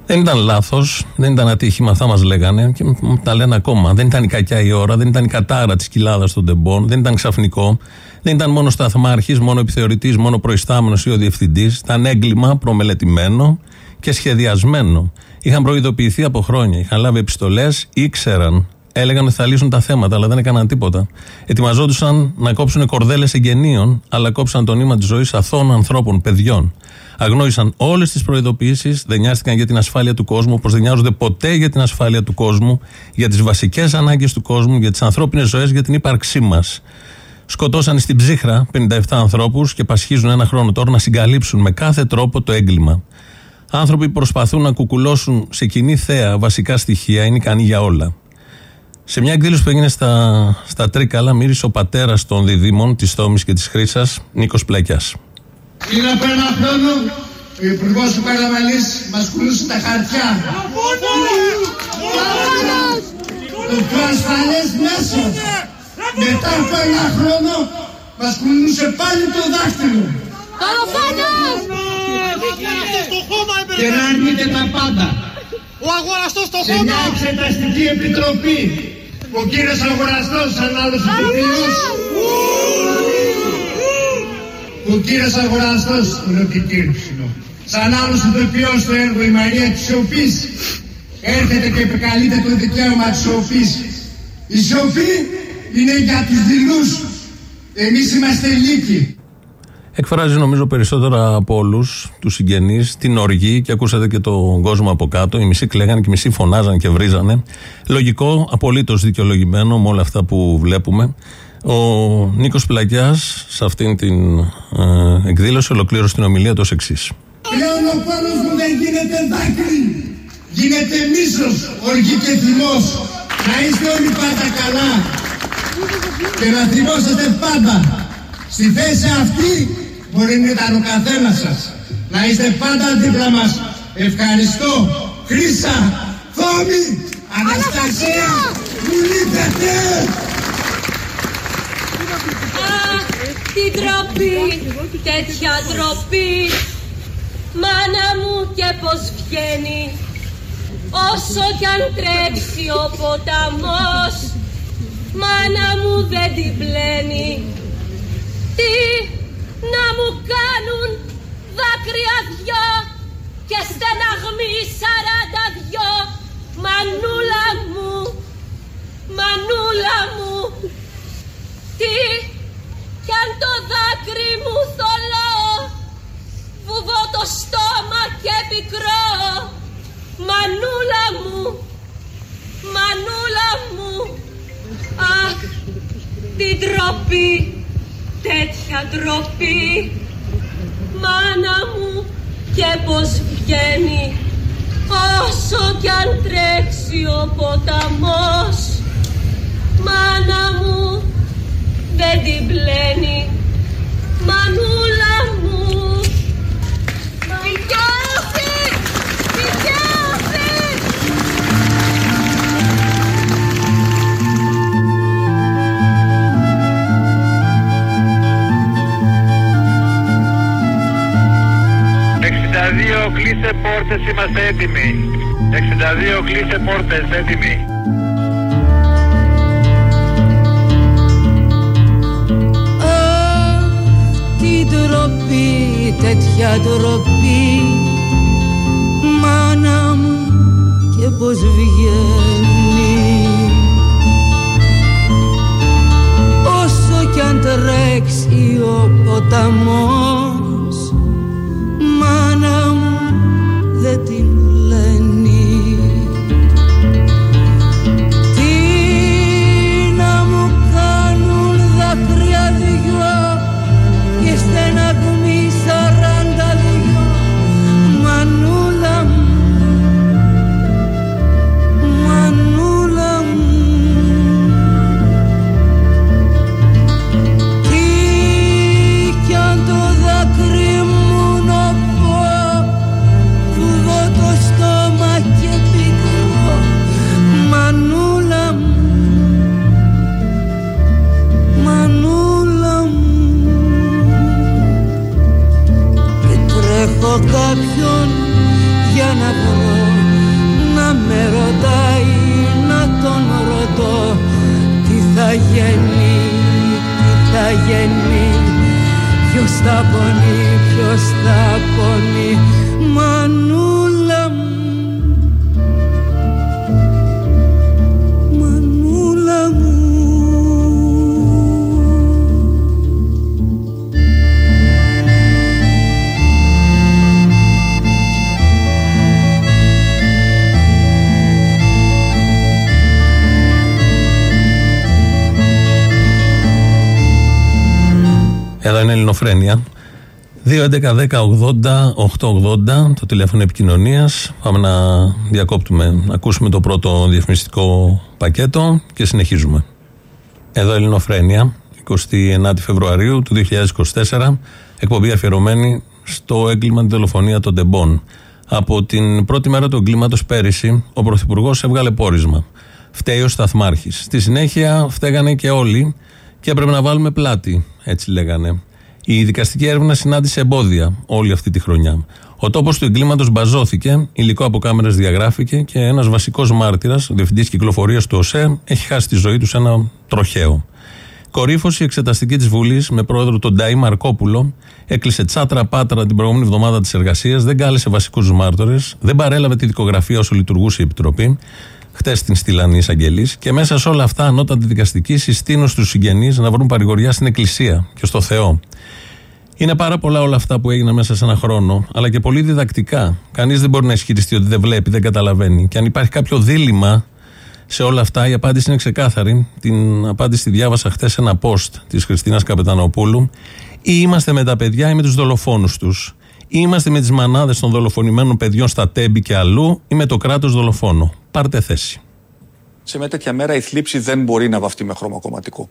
Δεν ήταν λάθος, δεν ήταν ατύχημα, αυτά μας λέγανε και μ- τα λένε ακόμα. Δεν ήταν η κακιά η ώρα, δεν ήταν η κατάρα της κοιλάδας των τεμπών, δεν ήταν ξαφνικό, δεν ήταν μόνο σταθμάρχης, μόνο επιθεωρητής, μόνο προϊστάμενος ή ο διευθυντής. Ήταν έγκλημα προμελετημένο και σχεδιασμένο. Είχαν προειδοποιηθεί από χρόνια, είχαν λάβει επιστολές, ήξεραν, έλεγαν ότι θα λύσουν τα θέματα, αλλά δεν έκαναν τίποτα. Ετοιμαζόντουσαν να κόψουν κορδέλες εγγενείων, αλλά κόψαν το νήμα της ζωής αθώων ανθρώπων, παιδιών. Αγνόησαν όλες τις προειδοποιήσεις, δεν νοιάστηκαν για την ασφάλεια του κόσμου, όπως δεν νοιάζονται ποτέ για την ασφάλεια του κόσμου, για τις βασικές ανάγκες του κόσμου, για τις ανθρώπινες ζωές, για την ύπαρξή μας. Σκοτώσαν στην ψύχρα 57 ανθρώπους και πασχίζουν ένα χρόνο τώρα να συγκαλύψουν με κάθε τρόπο το έγκλημα. Άνθρωποι που προσπαθούν να κουκουλώσουν σε κοινή θέα βασικά στοιχεία είναι ικανοί για όλα. Σε μια εκδήλωση που έγινε στα, στα Τρίκαλα, μίλησε ο πατέρας των διδήμων της Θόμης και της Χρήσας, Νίκος Πλακιά. Πριν από ένα χρόνο, ο Υπουργός του Καραμαλής μας πουλούσε τα χαρτιά. Το πιο ασφαλές μέσο. Μετά από ένα χρόνο, μας πουλούσε πάλι το δάχτυλο. Και να αρνείται τα πάντα. Ο αγοραστός στο Σε μια εξεταστική επιτροπή, ο κύριος αγοραστός, σαν άλλος ηθοποιός, ο κύριος αγοραστός, λέω και κύριος, συγγνώμη. σαν άλλος ηθοποιός στο έργο η Μαρία της Σιωπής, έρχεται και επικαλείται το δικαίωμα της σιωπής. Η σιωπή είναι για τους δειλούς. Εμείς είμαστε λύκοι. Εκφράζει νομίζω περισσότερα από όλους τους συγγενείς την οργή και ακούσατε και τον κόσμο από κάτω. Οι μισοί κλαίγανε και οι μισοί φωνάζαν και βρίζανε. Λογικό, απολύτως δικαιολογημένο με όλα αυτά που βλέπουμε. Ο Νίκος Πλακιάς σε αυτήν την ε, εκδήλωση ολοκλήρωσε την ομιλία του ως εξής. Πλέον ο πόνος μου δεν γίνεται δάκρυ. Γίνεται μίσος, οργή και θυμός. Να είστε όλοι πάντα καλά. Και να θυμόσαστε πάντα. Στη θέση αυτή μπορεί να ήταν ο καθένας σας. Να είστε πάντα δίπλα μας. Ευχαριστώ. Χρύσα, Θόμη, Αναστασία, Βουλίδετε. Αχ, τι ντροπή, τέτοια ντροπή Μάνα μου και πως βγαίνει Όσο κι αν τρέξει ο ποταμός Μάνα μου δεν την πλένει Τι να μου κάνουν δάκρυα δυο Και στεναγμή σαράντα δυο. Μανούλα μου, μανούλα μου Τι κι αν το δάκρυ μου θολό Βουβώ το στόμα και πικρό Μανούλα μου, μανούλα μου Αχ, τι ντροπή, τέτοια ντροπή. Μάνα μου και πως βγαίνει Όσο κι αν τρέξει ο ποταμός. Μάνα μου δεν την πλένει. Μανούλα μου κλείσε πόρτες, είμαστε έτοιμοι. 62 κλείσε πόρτες, έτοιμοι. Τι ντροπή, τέτοια ντροπή Μάνα μου και πως βγαίνει Όσο κι αν τρέξει ο ποταμός τι θα γίνει ποιος θα πονεί, ποιος θα πονεί. Μανούλα Ελληνοφρένια. 2.11.10.80.880 το τηλέφωνο επικοινωνίας. Πάμε να διακόπτουμε, να ακούσουμε το πρώτο διαφημιστικό πακέτο και συνεχίζουμε. Εδώ Ελληνοφρένια, 29 Φεβρουαρίου του 2024, εκπομπή αφιερωμένη στο έγκλημα τη δολοφονία των Τεμπών. Από την πρώτη μέρα του εγκλήματος πέρυσι, ο Πρωθυπουργός έβγαλε πόρισμα. Φταίει ο Σταθμάρχης. Στη συνέχεια φταίγανε και όλοι και έπρεπε να βάλουμε πλάτη, έτσι λέγανε. Η δικαστική έρευνα συνάντησε εμπόδια όλη αυτή τη χρονιά. Ο τόπος του εγκλήματος μπαζώθηκε, υλικό από κάμερες διαγράφηκε και ένας βασικός μάρτυρας, ο διευθυντής κυκλοφορίας του ΟΣΕ, έχει χάσει τη ζωή του σε ένα τροχαίο. Κορύφωση εξεταστική της Βουλής με πρόεδρο τον Ντάι Μαρκόπουλο έκλεισε τσάτρα πάτρα την προηγούμενη εβδομάδα της εργασίας, δεν κάλεσε βασικούς μάρτυρες, δεν παρέλαβε τη δικογραφία όσο λειτουργούσε η Επιτροπή. Χτε την στείλανε οι εισαγγελείς και μέσα σε όλα αυτά ανώτατη δικαστική συστήνω στους συγγενείς να βρουν παρηγοριά στην Εκκλησία και στο Θεό. Είναι πάρα πολλά όλα αυτά που έγιναν μέσα σε ένα χρόνο, αλλά και πολύ διδακτικά. Κανείς δεν μπορεί να ισχυριστεί ότι δεν βλέπει, δεν καταλαβαίνει. Και αν υπάρχει κάποιο δίλημα σε όλα αυτά, η απάντηση είναι ξεκάθαρη. Την απάντηση τη διάβασα χθες σε ένα post της Χριστίνας Καπετανοπούλου. Ή είμαστε με τα παιδιά ή με τους δολοφόνους τους. Ή είμαστε με τις μανάδες των δολοφονημένων παιδιών στα τέμπη και αλλού, ή με το κράτος δολοφόνο. Πάρτε θέση. Σε μια τέτοια μέρα η θλίψη δεν μπορεί να βαφτεί με χρωμακομματικό.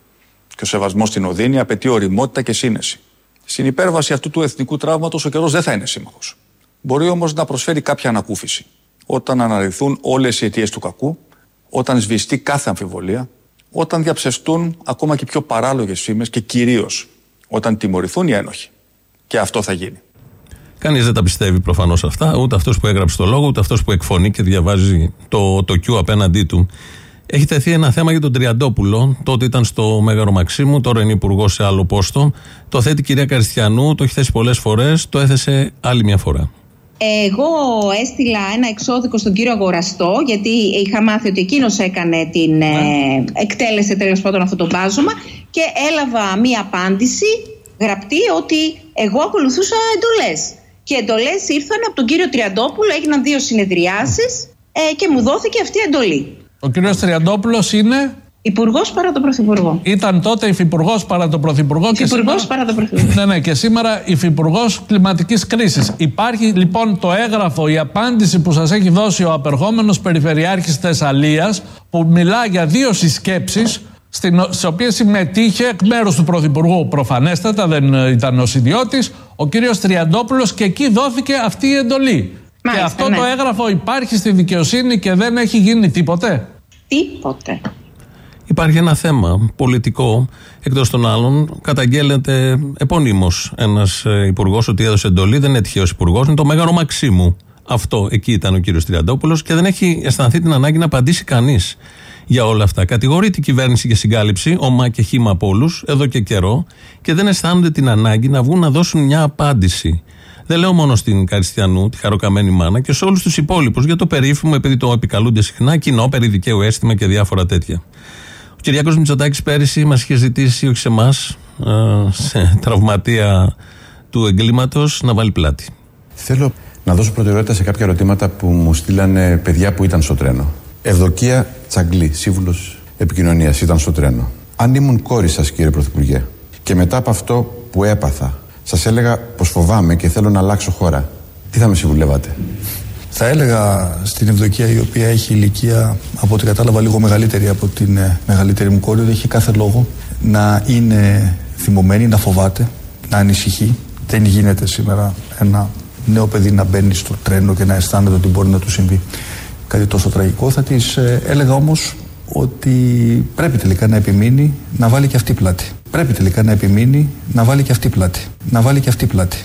Και ο σεβασμός στην οδύνη απαιτεί οριμότητα και σύνεση. Στην υπέρβαση αυτού του εθνικού τραύματος ο καιρός δεν θα είναι σύμμαχος. Μπορεί όμως να προσφέρει κάποια ανακούφιση. Όταν αναρριθούν όλες οι αιτίες του κακού, όταν σβηστεί κάθε αμφιβολία, όταν διαψευστούν ακόμα και πιο παράλογες φήμες και κυρίως όταν τιμωρηθούν οι ένοχοι. Και αυτό θα γίνει. Κανείς δεν τα πιστεύει προφανώς αυτά, ούτε αυτός που έγραψε το λόγο, ούτε αυτός που εκφωνεί και διαβάζει το, το Q απέναντί του. Έχει τεθεί ένα θέμα για τον Τριαντόπουλο. Τότε ήταν στο Μέγαρο Μαξίμου, τώρα είναι υπουργός σε άλλο πόστο. Το θέτει η κυρία Καριστιανού, το έχει θέσει πολλές φορές, το έθεσε άλλη μια φορά. Εγώ έστειλα ένα εξώδικο στον κύριο Αγοραστό, γιατί είχα μάθει ότι εκείνος έκανε την. Ε, εκτέλεσε τέλος πάντων αυτό το μπάζωμα και έλαβα μία απάντηση γραπτή ότι εγώ ακολουθούσα εντολές. Και εντολές ήρθαν από τον κύριο Τριαντόπουλο, έγιναν δύο συνεδριάσεις ε, και μου δόθηκε αυτή η εντολή. Ο κύριος Τριαντόπουλος είναι... Υπουργός παρά τον Πρωθυπουργό. Ήταν τότε υφυπουργός παρά τον Πρωθυπουργό. και Υφυπουργός σήμερα- παρά τον Πρωθυπουργό. Ναι, ναι, και σήμερα υφυπουργός κλιματικής κρίσης. Υπάρχει λοιπόν το έγγραφο, η απάντηση που σας έχει δώσει ο απερχόμενος Περιφερειάρχης Θεσσαλίας, που μιλά για δύο συσκέψεις, στις οποίες συμμετείχε εκ μέρους του Πρωθυπουργού προφανέστατα, δεν ε, ήταν ο ιδιώτης, ο κύριος Τριαντόπουλος, και εκεί δόθηκε αυτή η εντολή. Μάλιστα, και αυτό ναι. το έγγραφο υπάρχει στη δικαιοσύνη και δεν έχει γίνει τίποτε; Τίποτε. Υπάρχει ένα θέμα πολιτικό, εκτός των άλλων, καταγγέλλεται επωνύμω ένας υπουργός ότι έδωσε εντολή, δεν είναι τυχαίο υπουργός, είναι το Μέγαρο Μαξίμου. Αυτό εκεί ήταν ο κύριος Τριαντόπουλος και δεν έχει αισθανθεί την ανάγκη να απαντήσει κανείς για όλα αυτά. Κατηγορεί την κυβέρνηση για συγκάλυψη, ομά και χήμα από όλους, εδώ και καιρό, και δεν αισθάνονται την ανάγκη να βγουν να δώσουν μια απάντηση. Δεν λέω μόνο στην Καριστιανού, τη χαροκαμένη μάνα, και σε όλους τους υπόλοιπους για το περίφημο, επειδή το επικαλούνται συχνά, κοινό περί δικαίου αίσθημα και διάφορα τέτοια. Ο Κυριάκο Μητσοτάκης πέρυσι μας είχε ζητήσει, όχι σε εμάς, σε τραυματία του εγκλήματος, να βάλει πλάτη. Θέλω να δώσω προτεραιότητα σε κάποια ερωτήματα που μου στείλανε παιδιά που ήταν στο τρένο. Ευδοκία Τσαγκλή, σύμβουλος επικοινωνίας, ήταν στο τρένο. Αν ήμουν κόρη σας, κύριε Πρωθυπουργέ, και μετά από αυτό που έπαθα, σας έλεγα πως φοβάμαι και θέλω να αλλάξω χώρα, τι θα με συμβουλεύατε; Θα έλεγα στην Ευδοκία, η οποία έχει ηλικία, από ό,τι κατάλαβα, λίγο μεγαλύτερη από την ε, μεγαλύτερη μου κόρη, ότι έχει κάθε λόγο να είναι θυμωμένη, να φοβάται, να ανησυχεί. Δεν γίνεται σήμερα ένα νέο παιδί να μπαίνει στο τρένο και να αισθάνεται ότι μπορεί να του συμβεί κάτι τόσο τραγικό. Θα της ε, έλεγα όμως ότι πρέπει τελικά να επιμείνει να βάλει και αυτή πλάτη. Πρέπει τελικά να επιμείνει να βάλει και αυτή πλάτη. Να βάλει και αυτή πλάτη.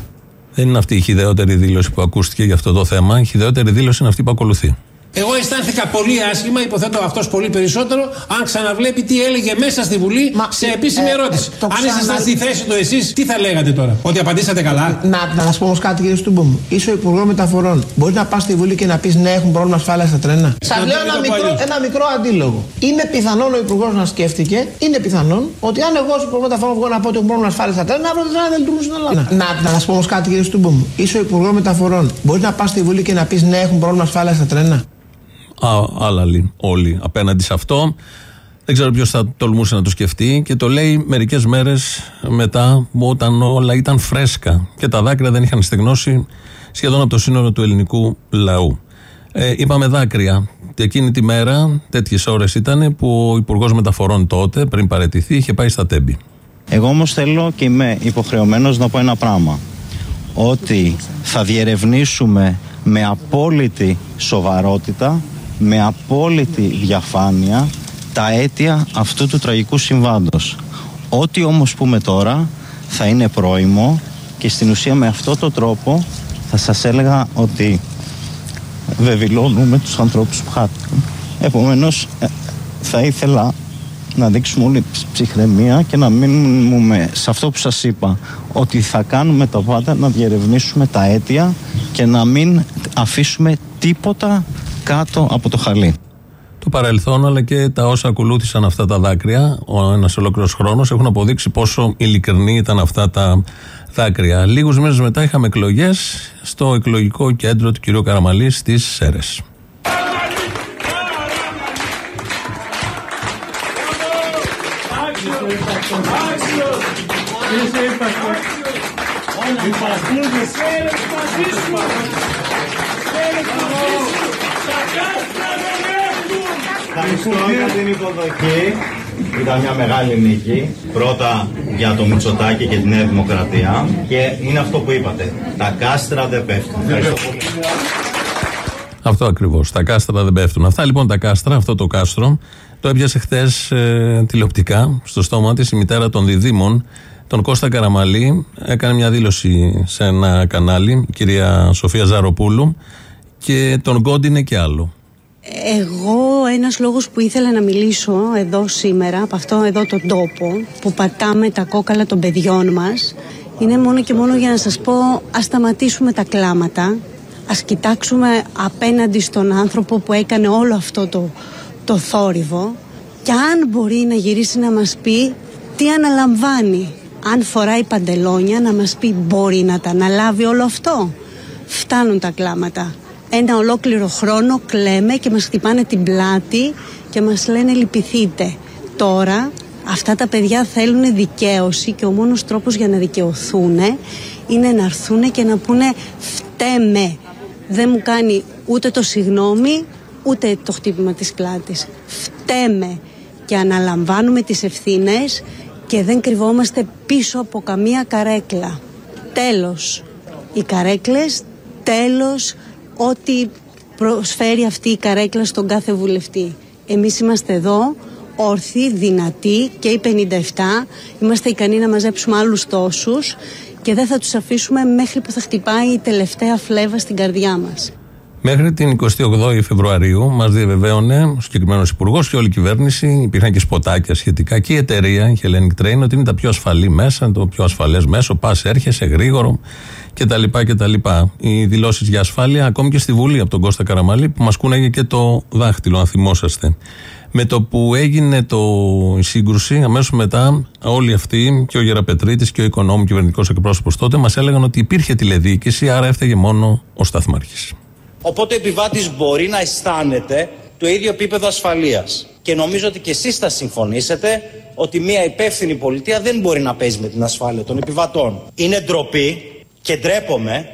Δεν είναι αυτή η χιδεότερη δήλωση που ακούστηκε για αυτό το θέμα. Η χιδεότερη δήλωση είναι αυτή που ακολουθεί. Εγώ αισθάνθηκα πολύ άσχημα, υποθέτω αυτός πολύ περισσότερο, αν ξαναβλέπει τι έλεγε μέσα στη Βουλή σε επίσημη ε, ερώτηση. ε, το αν ξανα- ήσασταν στη θέση του εσείς, τι θα λέγατε τώρα, Ότι απαντήσατε καλά; Να, να σα πω όμως κάτι, κύριε Στούμπο μου. Είσαι ο Υπουργός Μεταφορών. Μπορείς να πας στη Βουλή και να πεις ναι, έχουν πρόβλημα ασφάλεια στα τρένα. Σας Να λέω το ένα πω μικρό, αλλιώς. ένα μικρό αντίλογο. Είναι πιθανόν ο Υπουργός να σκέφτηκε, είναι πιθανόν ότι αν εγώ ως Υπουργός Μεταφορών βγω να πω ότι έχουν πρόβλημα ασφάλεια στα τρένα, αύριο τα τρένα δεν λειτουργούν στην Ελλάδα. Να, να, να σα πω όμως κάτι, κύριε Στούμπο μου. Είσαι ο Υπουργός Μεταφορών. Μπορείς να πας στη Βουλή και να πεις ναι, έχουν πρόβλημα ασφάλεια στα τρένα. Α, άλλα λι- όλοι απέναντι σε αυτό. Δεν ξέρω ποιος θα τολμούσε να το σκεφτεί και το λέει μερικές μέρες μετά, όταν όλα ήταν φρέσκα και τα δάκρυα δεν είχαν στεγνώσει σχεδόν από το σύνολο του ελληνικού λαού. Ε, είπαμε δάκρυα. Εκείνη τη μέρα, τέτοιες ώρες ήταν που ο Υπουργός Μεταφορών τότε, πριν παραιτηθεί, είχε πάει στα τέμπη. Εγώ όμως θέλω και είμαι υποχρεωμένος να πω ένα πράγμα. Ότι θα διερευνήσουμε με απόλυτη σοβαρότητα, με απόλυτη διαφάνεια τα αίτια αυτού του τραγικού συμβάντος. Ό,τι όμως πούμε τώρα θα είναι πρόημο και στην ουσία με αυτό το τρόπο θα σας έλεγα ότι βεβηλώνουμε τους ανθρώπους που χάθηκαν. Επομένως ε, θα ήθελα να δείξουμε όλη ψυχραιμία και να μείνουμε σε αυτό που σας είπα ότι θα κάνουμε τα πάντα να διερευνήσουμε τα αίτια και να μην αφήσουμε τίποτα κάτω από το χαλί. Το παρελθόν αλλά και τα όσα ακολούθησαν αυτά τα δάκρυα, ο ένας ολόκληρος χρόνος, έχουν αποδείξει πόσο ειλικρινή ήταν αυτά τα δάκρυα. Λίγους μήνες μετά είχαμε εκλογές στο εκλογικό κέντρο του κ. Καραμαλή στις Σέρες. Ευχαριστώ για την υποδοχή. Ήταν μια μεγάλη νίκη. Πρώτα για το Μητσοτάκη και τη Νέα Δημοκρατία. Και είναι αυτό που είπατε. Τα κάστρα δεν πέφτουν. Ευχαριστώ πολύ. Αυτό ακριβώς. Τα κάστρα δεν πέφτουν. Αυτά λοιπόν τα κάστρα, αυτό το κάστρο, το έπιασε χθες ε, τηλεοπτικά στο στόμα της η μητέρα των διδήμων, τον Κώστα Καραμαλή. Έκανε μια δήλωση σε ένα κανάλι, η κυρία Σοφία Ζαροπούλου, και τον κόντινε και άλλο. Εγώ ένας λόγος που ήθελα να μιλήσω εδώ σήμερα, από αυτό εδώ τον τόπο, που πατάμε τα κόκαλα των παιδιών μας, είναι μόνο και μόνο για να σας πω ας σταματήσουμε τα κλάματα, ας κοιτάξουμε απέναντι στον άνθρωπο που έκανε όλο αυτό το, το θόρυβο και αν μπορεί να γυρίσει να μας πει τι αναλαμβάνει. Αν φοράει παντελόνια να μας πει μπορεί να τα αναλάβει όλο αυτό. Φτάνουν τα κλάματα. Ένα ολόκληρο χρόνο κλαίμε και μας χτυπάνε την πλάτη και μας λένε λυπηθείτε. Τώρα αυτά τα παιδιά θέλουν δικαίωση και ο μόνος τρόπος για να δικαιωθούν είναι να έρθουν και να πούνε φταίμε. Δεν μου κάνει ούτε το συγγνώμη ούτε το χτύπημα της πλάτης. Φταίμε και αναλαμβάνουμε τις ευθύνες και δεν κρυβόμαστε πίσω από καμία καρέκλα. Τέλος. Οι καρέκλες, τέλος ό,τι προσφέρει αυτή η καρέκλα στον κάθε βουλευτή. Εμείς είμαστε εδώ όρθιοι, δυνατοί και οι 57 είμαστε ικανοί να μαζέψουμε άλλους τόσους και δεν θα τους αφήσουμε μέχρι που θα χτυπάει η τελευταία φλέβα στην καρδιά μας. Μέχρι την 28η Φεβρουαρίου μας διαβεβαίωνε ο συγκεκριμένος υπουργός και όλη η κυβέρνηση, υπήρχαν και σποτάκια σχετικά και η εταιρεία, η Hellenic Train, ότι είναι τα πιο ασφαλή μέσα, το πιο ασφαλές μέσο. Πα, έρχεσαι γρήγορο κτλ. κτλ. Οι δηλώσεις για ασφάλεια, ακόμη και στη Βουλή από τον Κώστα Καραμαλή, που μας κούναγε και το δάχτυλο, αν θυμόσαστε. Με το που έγινε το, η σύγκρουση, αμέσως μετά όλοι αυτοί, και ο Γεραπετρίτης και ο οικονόμου κυβερνητικός εκπρόσωπος τότε, μας έλεγαν ότι υπήρχε τηλεδιοίκηση, άρα έφταιγε μόνο ο Σταθμάρχης. Οπότε ο επιβάτης μπορεί να αισθάνεται το ίδιο επίπεδο ασφαλείας. Και νομίζω ότι και εσείς θα συμφωνήσετε ότι μια υπεύθυνη πολιτεία δεν μπορεί να παίζει με την ασφάλεια των επιβατών. Είναι ντροπή και ντρέπομαι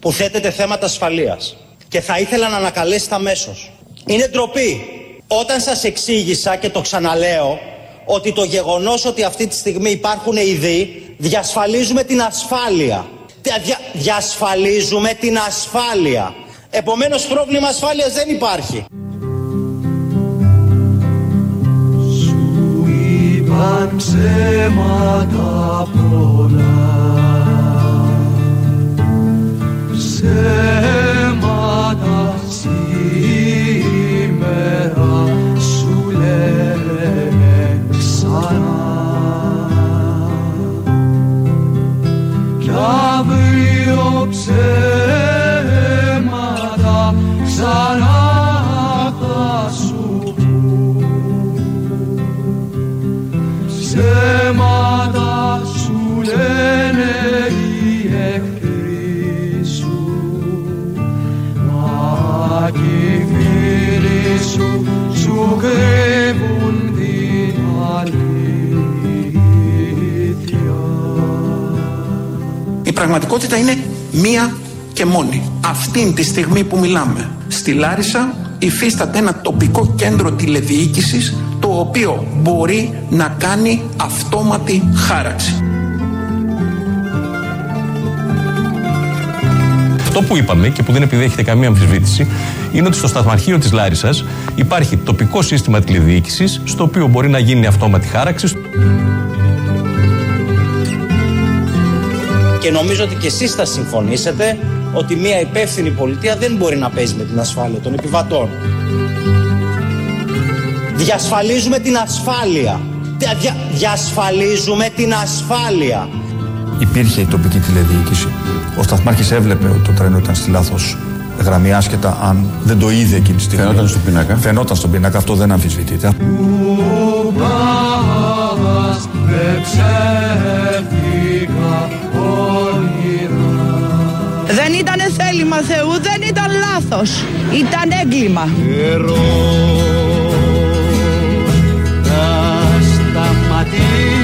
που θέτετε θέματα ασφαλείας. Και θα ήθελα να ανακαλέσετε αμέσως. Είναι ντροπή. Όταν σας εξήγησα και το ξαναλέω ότι το γεγονός ότι αυτή τη στιγμή υπάρχουν ειδοί διασφαλίζουμε την ασφάλεια. Δια, διασφαλίζουμε την ασφάλεια. Επομένως πρόβλημα ασφάλειας δεν υπάρχει. Σου είπαν ψέματα πολλά Ψέματα σήμερα σου λένε ξανά Κι αύριο ψέματα ξανά θα σου Ψέματα σου λένε οι εχθροί σου. Μα κι οι φίλοι σου σου κρύβουν την αλήθεια. Η πραγματικότητα είναι μία και μόνη. Αυτήν τη στιγμή που μιλάμε, στη Λάρισα υφίσταται ένα τοπικό κέντρο τηλεδιοίκησης το οποίο μπορεί να κάνει αυτόματη χάραξη. Αυτό που είπαμε και που δεν επιδέχεται καμία αμφισβήτηση είναι ότι στο σταθμαρχείο της Λάρισας υπάρχει τοπικό σύστημα τηλεδιοίκησης στο οποίο μπορεί να γίνει αυτόματη χάραξη. Και νομίζω ότι και εσείς θα συμφωνήσετε ότι μια υπεύθυνη πολιτεία δεν μπορεί να παίζει με την ασφάλεια των επιβατών. Διασφαλίζουμε την ασφάλεια. Δια- δια- διασφαλίζουμε την ασφάλεια. Υπήρχε η τοπική τηλεδιοίκηση. Ο Σταθμάρχης έβλεπε ότι το τρένο ήταν στη λάθος γραμμή, άσχετα αν δεν το είδε εκείνη τη στιγμή. Φαινόταν στον πίνακα. Φαινόταν στον πίνακα, αυτό δεν αμφισβητείται. Που πας θέλημα Θεού, δεν ήταν λάθος. Ήταν έγκλημα. Καιρός να σταματήσεις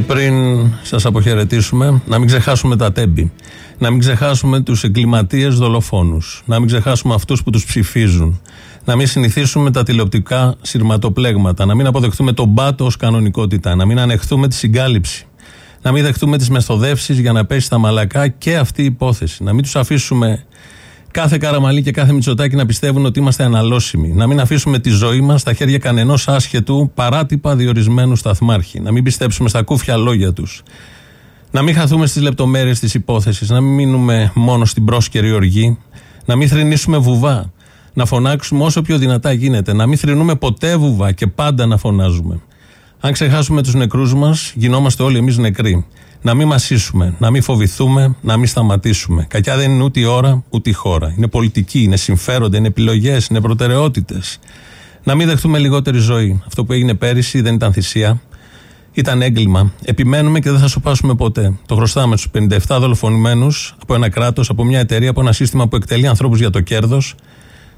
Και πριν σας αποχαιρετήσουμε, να μην ξεχάσουμε τα τέμπη. Να μην ξεχάσουμε τους εγκληματίες δολοφόνους. Να μην ξεχάσουμε αυτούς που τους ψηφίζουν. Να μην συνηθίσουμε τα τηλεοπτικά σειρματοπλέγματα. Να μην αποδεχτούμε τον πάτο ως κανονικότητα. Να μην ανεχθούμε τη συγκάλυψη. Να μην δεχτούμε τις μεθοδεύσει για να πέσει στα μαλακά και αυτή η υπόθεση. Να μην τους αφήσουμε κάθε καραμαλή και κάθε μυτσοτάκι να πιστεύουν ότι είμαστε αναλώσιμοι. Να μην αφήσουμε τη ζωή μας στα χέρια κανενός άσχετου παράτυπα διορισμένου σταθμάρχη. Να μην πιστέψουμε στα κούφια λόγια τους. Να μην χαθούμε στις λεπτομέρειες της υπόθεσης. Να μην μείνουμε μόνο στην πρόσκαιρη οργή. Να μην θρυνήσουμε βουβά. Να φωνάξουμε όσο πιο δυνατά γίνεται. Να μην θρυνούμε ποτέ βουβά και πάντα να φωνάζουμε. Αν ξεχάσουμε τους νεκρούς μας, γινόμαστε όλοι εμείς νεκροί. Να μην μασίσουμε, να μην φοβηθούμε, να μην σταματήσουμε. Κακιά δεν είναι ούτε η ώρα, ούτε η χώρα. Είναι πολιτική, είναι συμφέροντα, είναι επιλογές, είναι προτεραιότητες. Να μην δεχτούμε λιγότερη ζωή. Αυτό που έγινε πέρυσι δεν ήταν θυσία. Ήταν έγκλημα. Επιμένουμε και δεν θα σοπάσουμε ποτέ. Το χρωστάμε στου 57 δολοφονημένους από ένα κράτος, από μια εταιρεία, από ένα σύστημα που εκτελεί ανθρώπους για το κέρδος.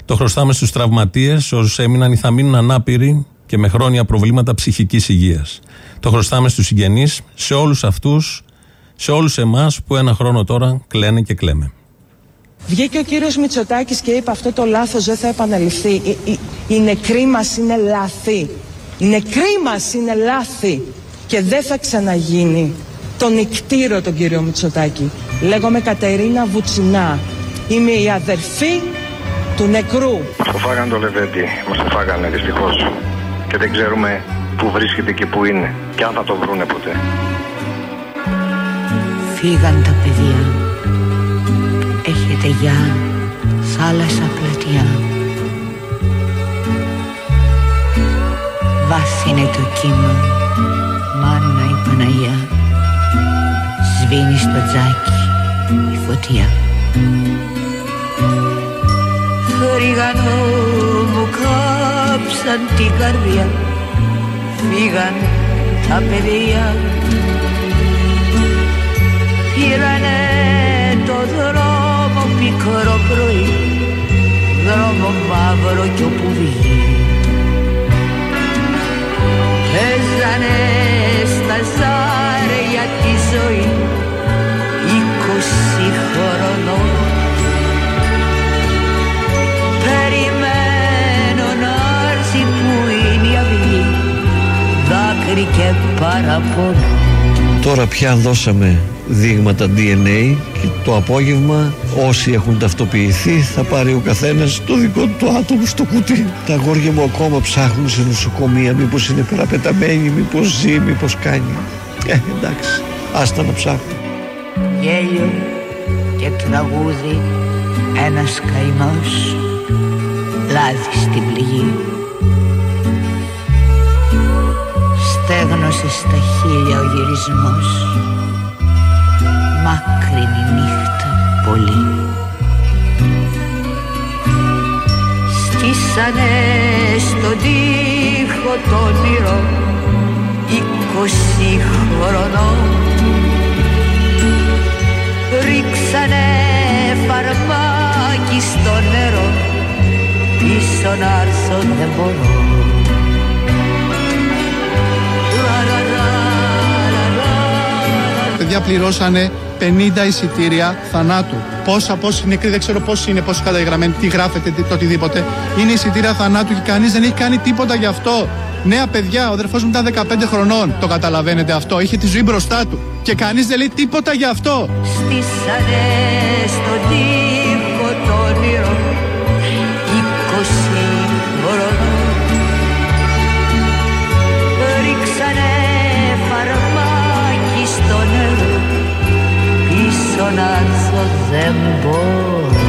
Το χρωστάμε στους τραυματίες, όσους έμειναν ή θα μείνουν ανάπηροι και με χρόνια προβλήματα ψυχικής υγείας. Το χρωστάμε στους συγγενείς, σε όλους αυτούς, σε όλους εμάς που ένα χρόνο τώρα κλαίνε και κλαίμε. Βγήκε ο κύριος Μητσοτάκης και είπε αυτό το λάθος δεν θα επαναληφθεί. Οι, οι, οι νεκροί μας είναι λάθη. Οι νεκροί μας είναι λάθη και δεν θα ξαναγίνει. Τον νικτήρο τον κύριο Μητσοτάκη. Λέγομαι Κατερίνα Βουτσινά. Είμαι η αδερφή του νεκρού. Το φάγανε το Λεβέντι. Μας το φάγανε δυστυχώς. Και δεν ξέρουμε πού βρίσκεται και πού είναι. Και αν θα το βρούνε ποτέ. Φύγαν τα παιδιά Έχετε γεια Θάλασσα πλατιά Βάθινε το κύμα Μάνα η Παναγιά Σβήνει στο τζάκι η φωτιά Φρυγανό μου κάψαν την καρδιά Φύγαν τα παιδιά. Πήρανε το δρόμο πικρό πρωί Δρόμο μαύρο κι όπου βγει. Παίζανε στα ζάρια τη ζωή Δάκρυ και παραπονό Τώρα πια δώσαμε δείγματα DNA και το απόγευμα όσοι έχουν ταυτοποιηθεί θα πάρει ο καθένας το δικό του άτομο στο κουτί. Τα αγόρια μου ακόμα ψάχνουν σε νοσοκομεία μήπως είναι παραπεταμένοι, μήπως ζει, μήπως κάνει. Ε, εντάξει, άστα να ψάχνουν. Γέλιο και τραγούδι ένας καημός λάδι στην πληγή στέγνωσε στα χείλια ο γυρισμός. Μάκρινη νύχτα πολύ. Στήσανε στον τοίχο το όνειρο είκοσι χρονών. Ρίξανε φαρμάκι στο νερό πίσω να έρθω δεν μπορώ πληρώσανε 50 εισιτήρια θανάτου. Πόσα, πόσοι νεκροί, δεν ξέρω πόσοι είναι, πόσοι καταγεγραμμένοι, τι γράφετε, τι, το οτιδήποτε. Είναι εισιτήρια θανάτου και κανείς δεν έχει κάνει τίποτα γι' αυτό. Νέα παιδιά, ο αδερφός μου ήταν 15 χρονών. Το καταλαβαίνετε αυτό. Είχε τη ζωή μπροστά του. Και κανείς δεν λέει τίποτα γι' αυτό. Στήσανε στον τοίχο το όνειρο είκοσι χρονών ritornar só zebor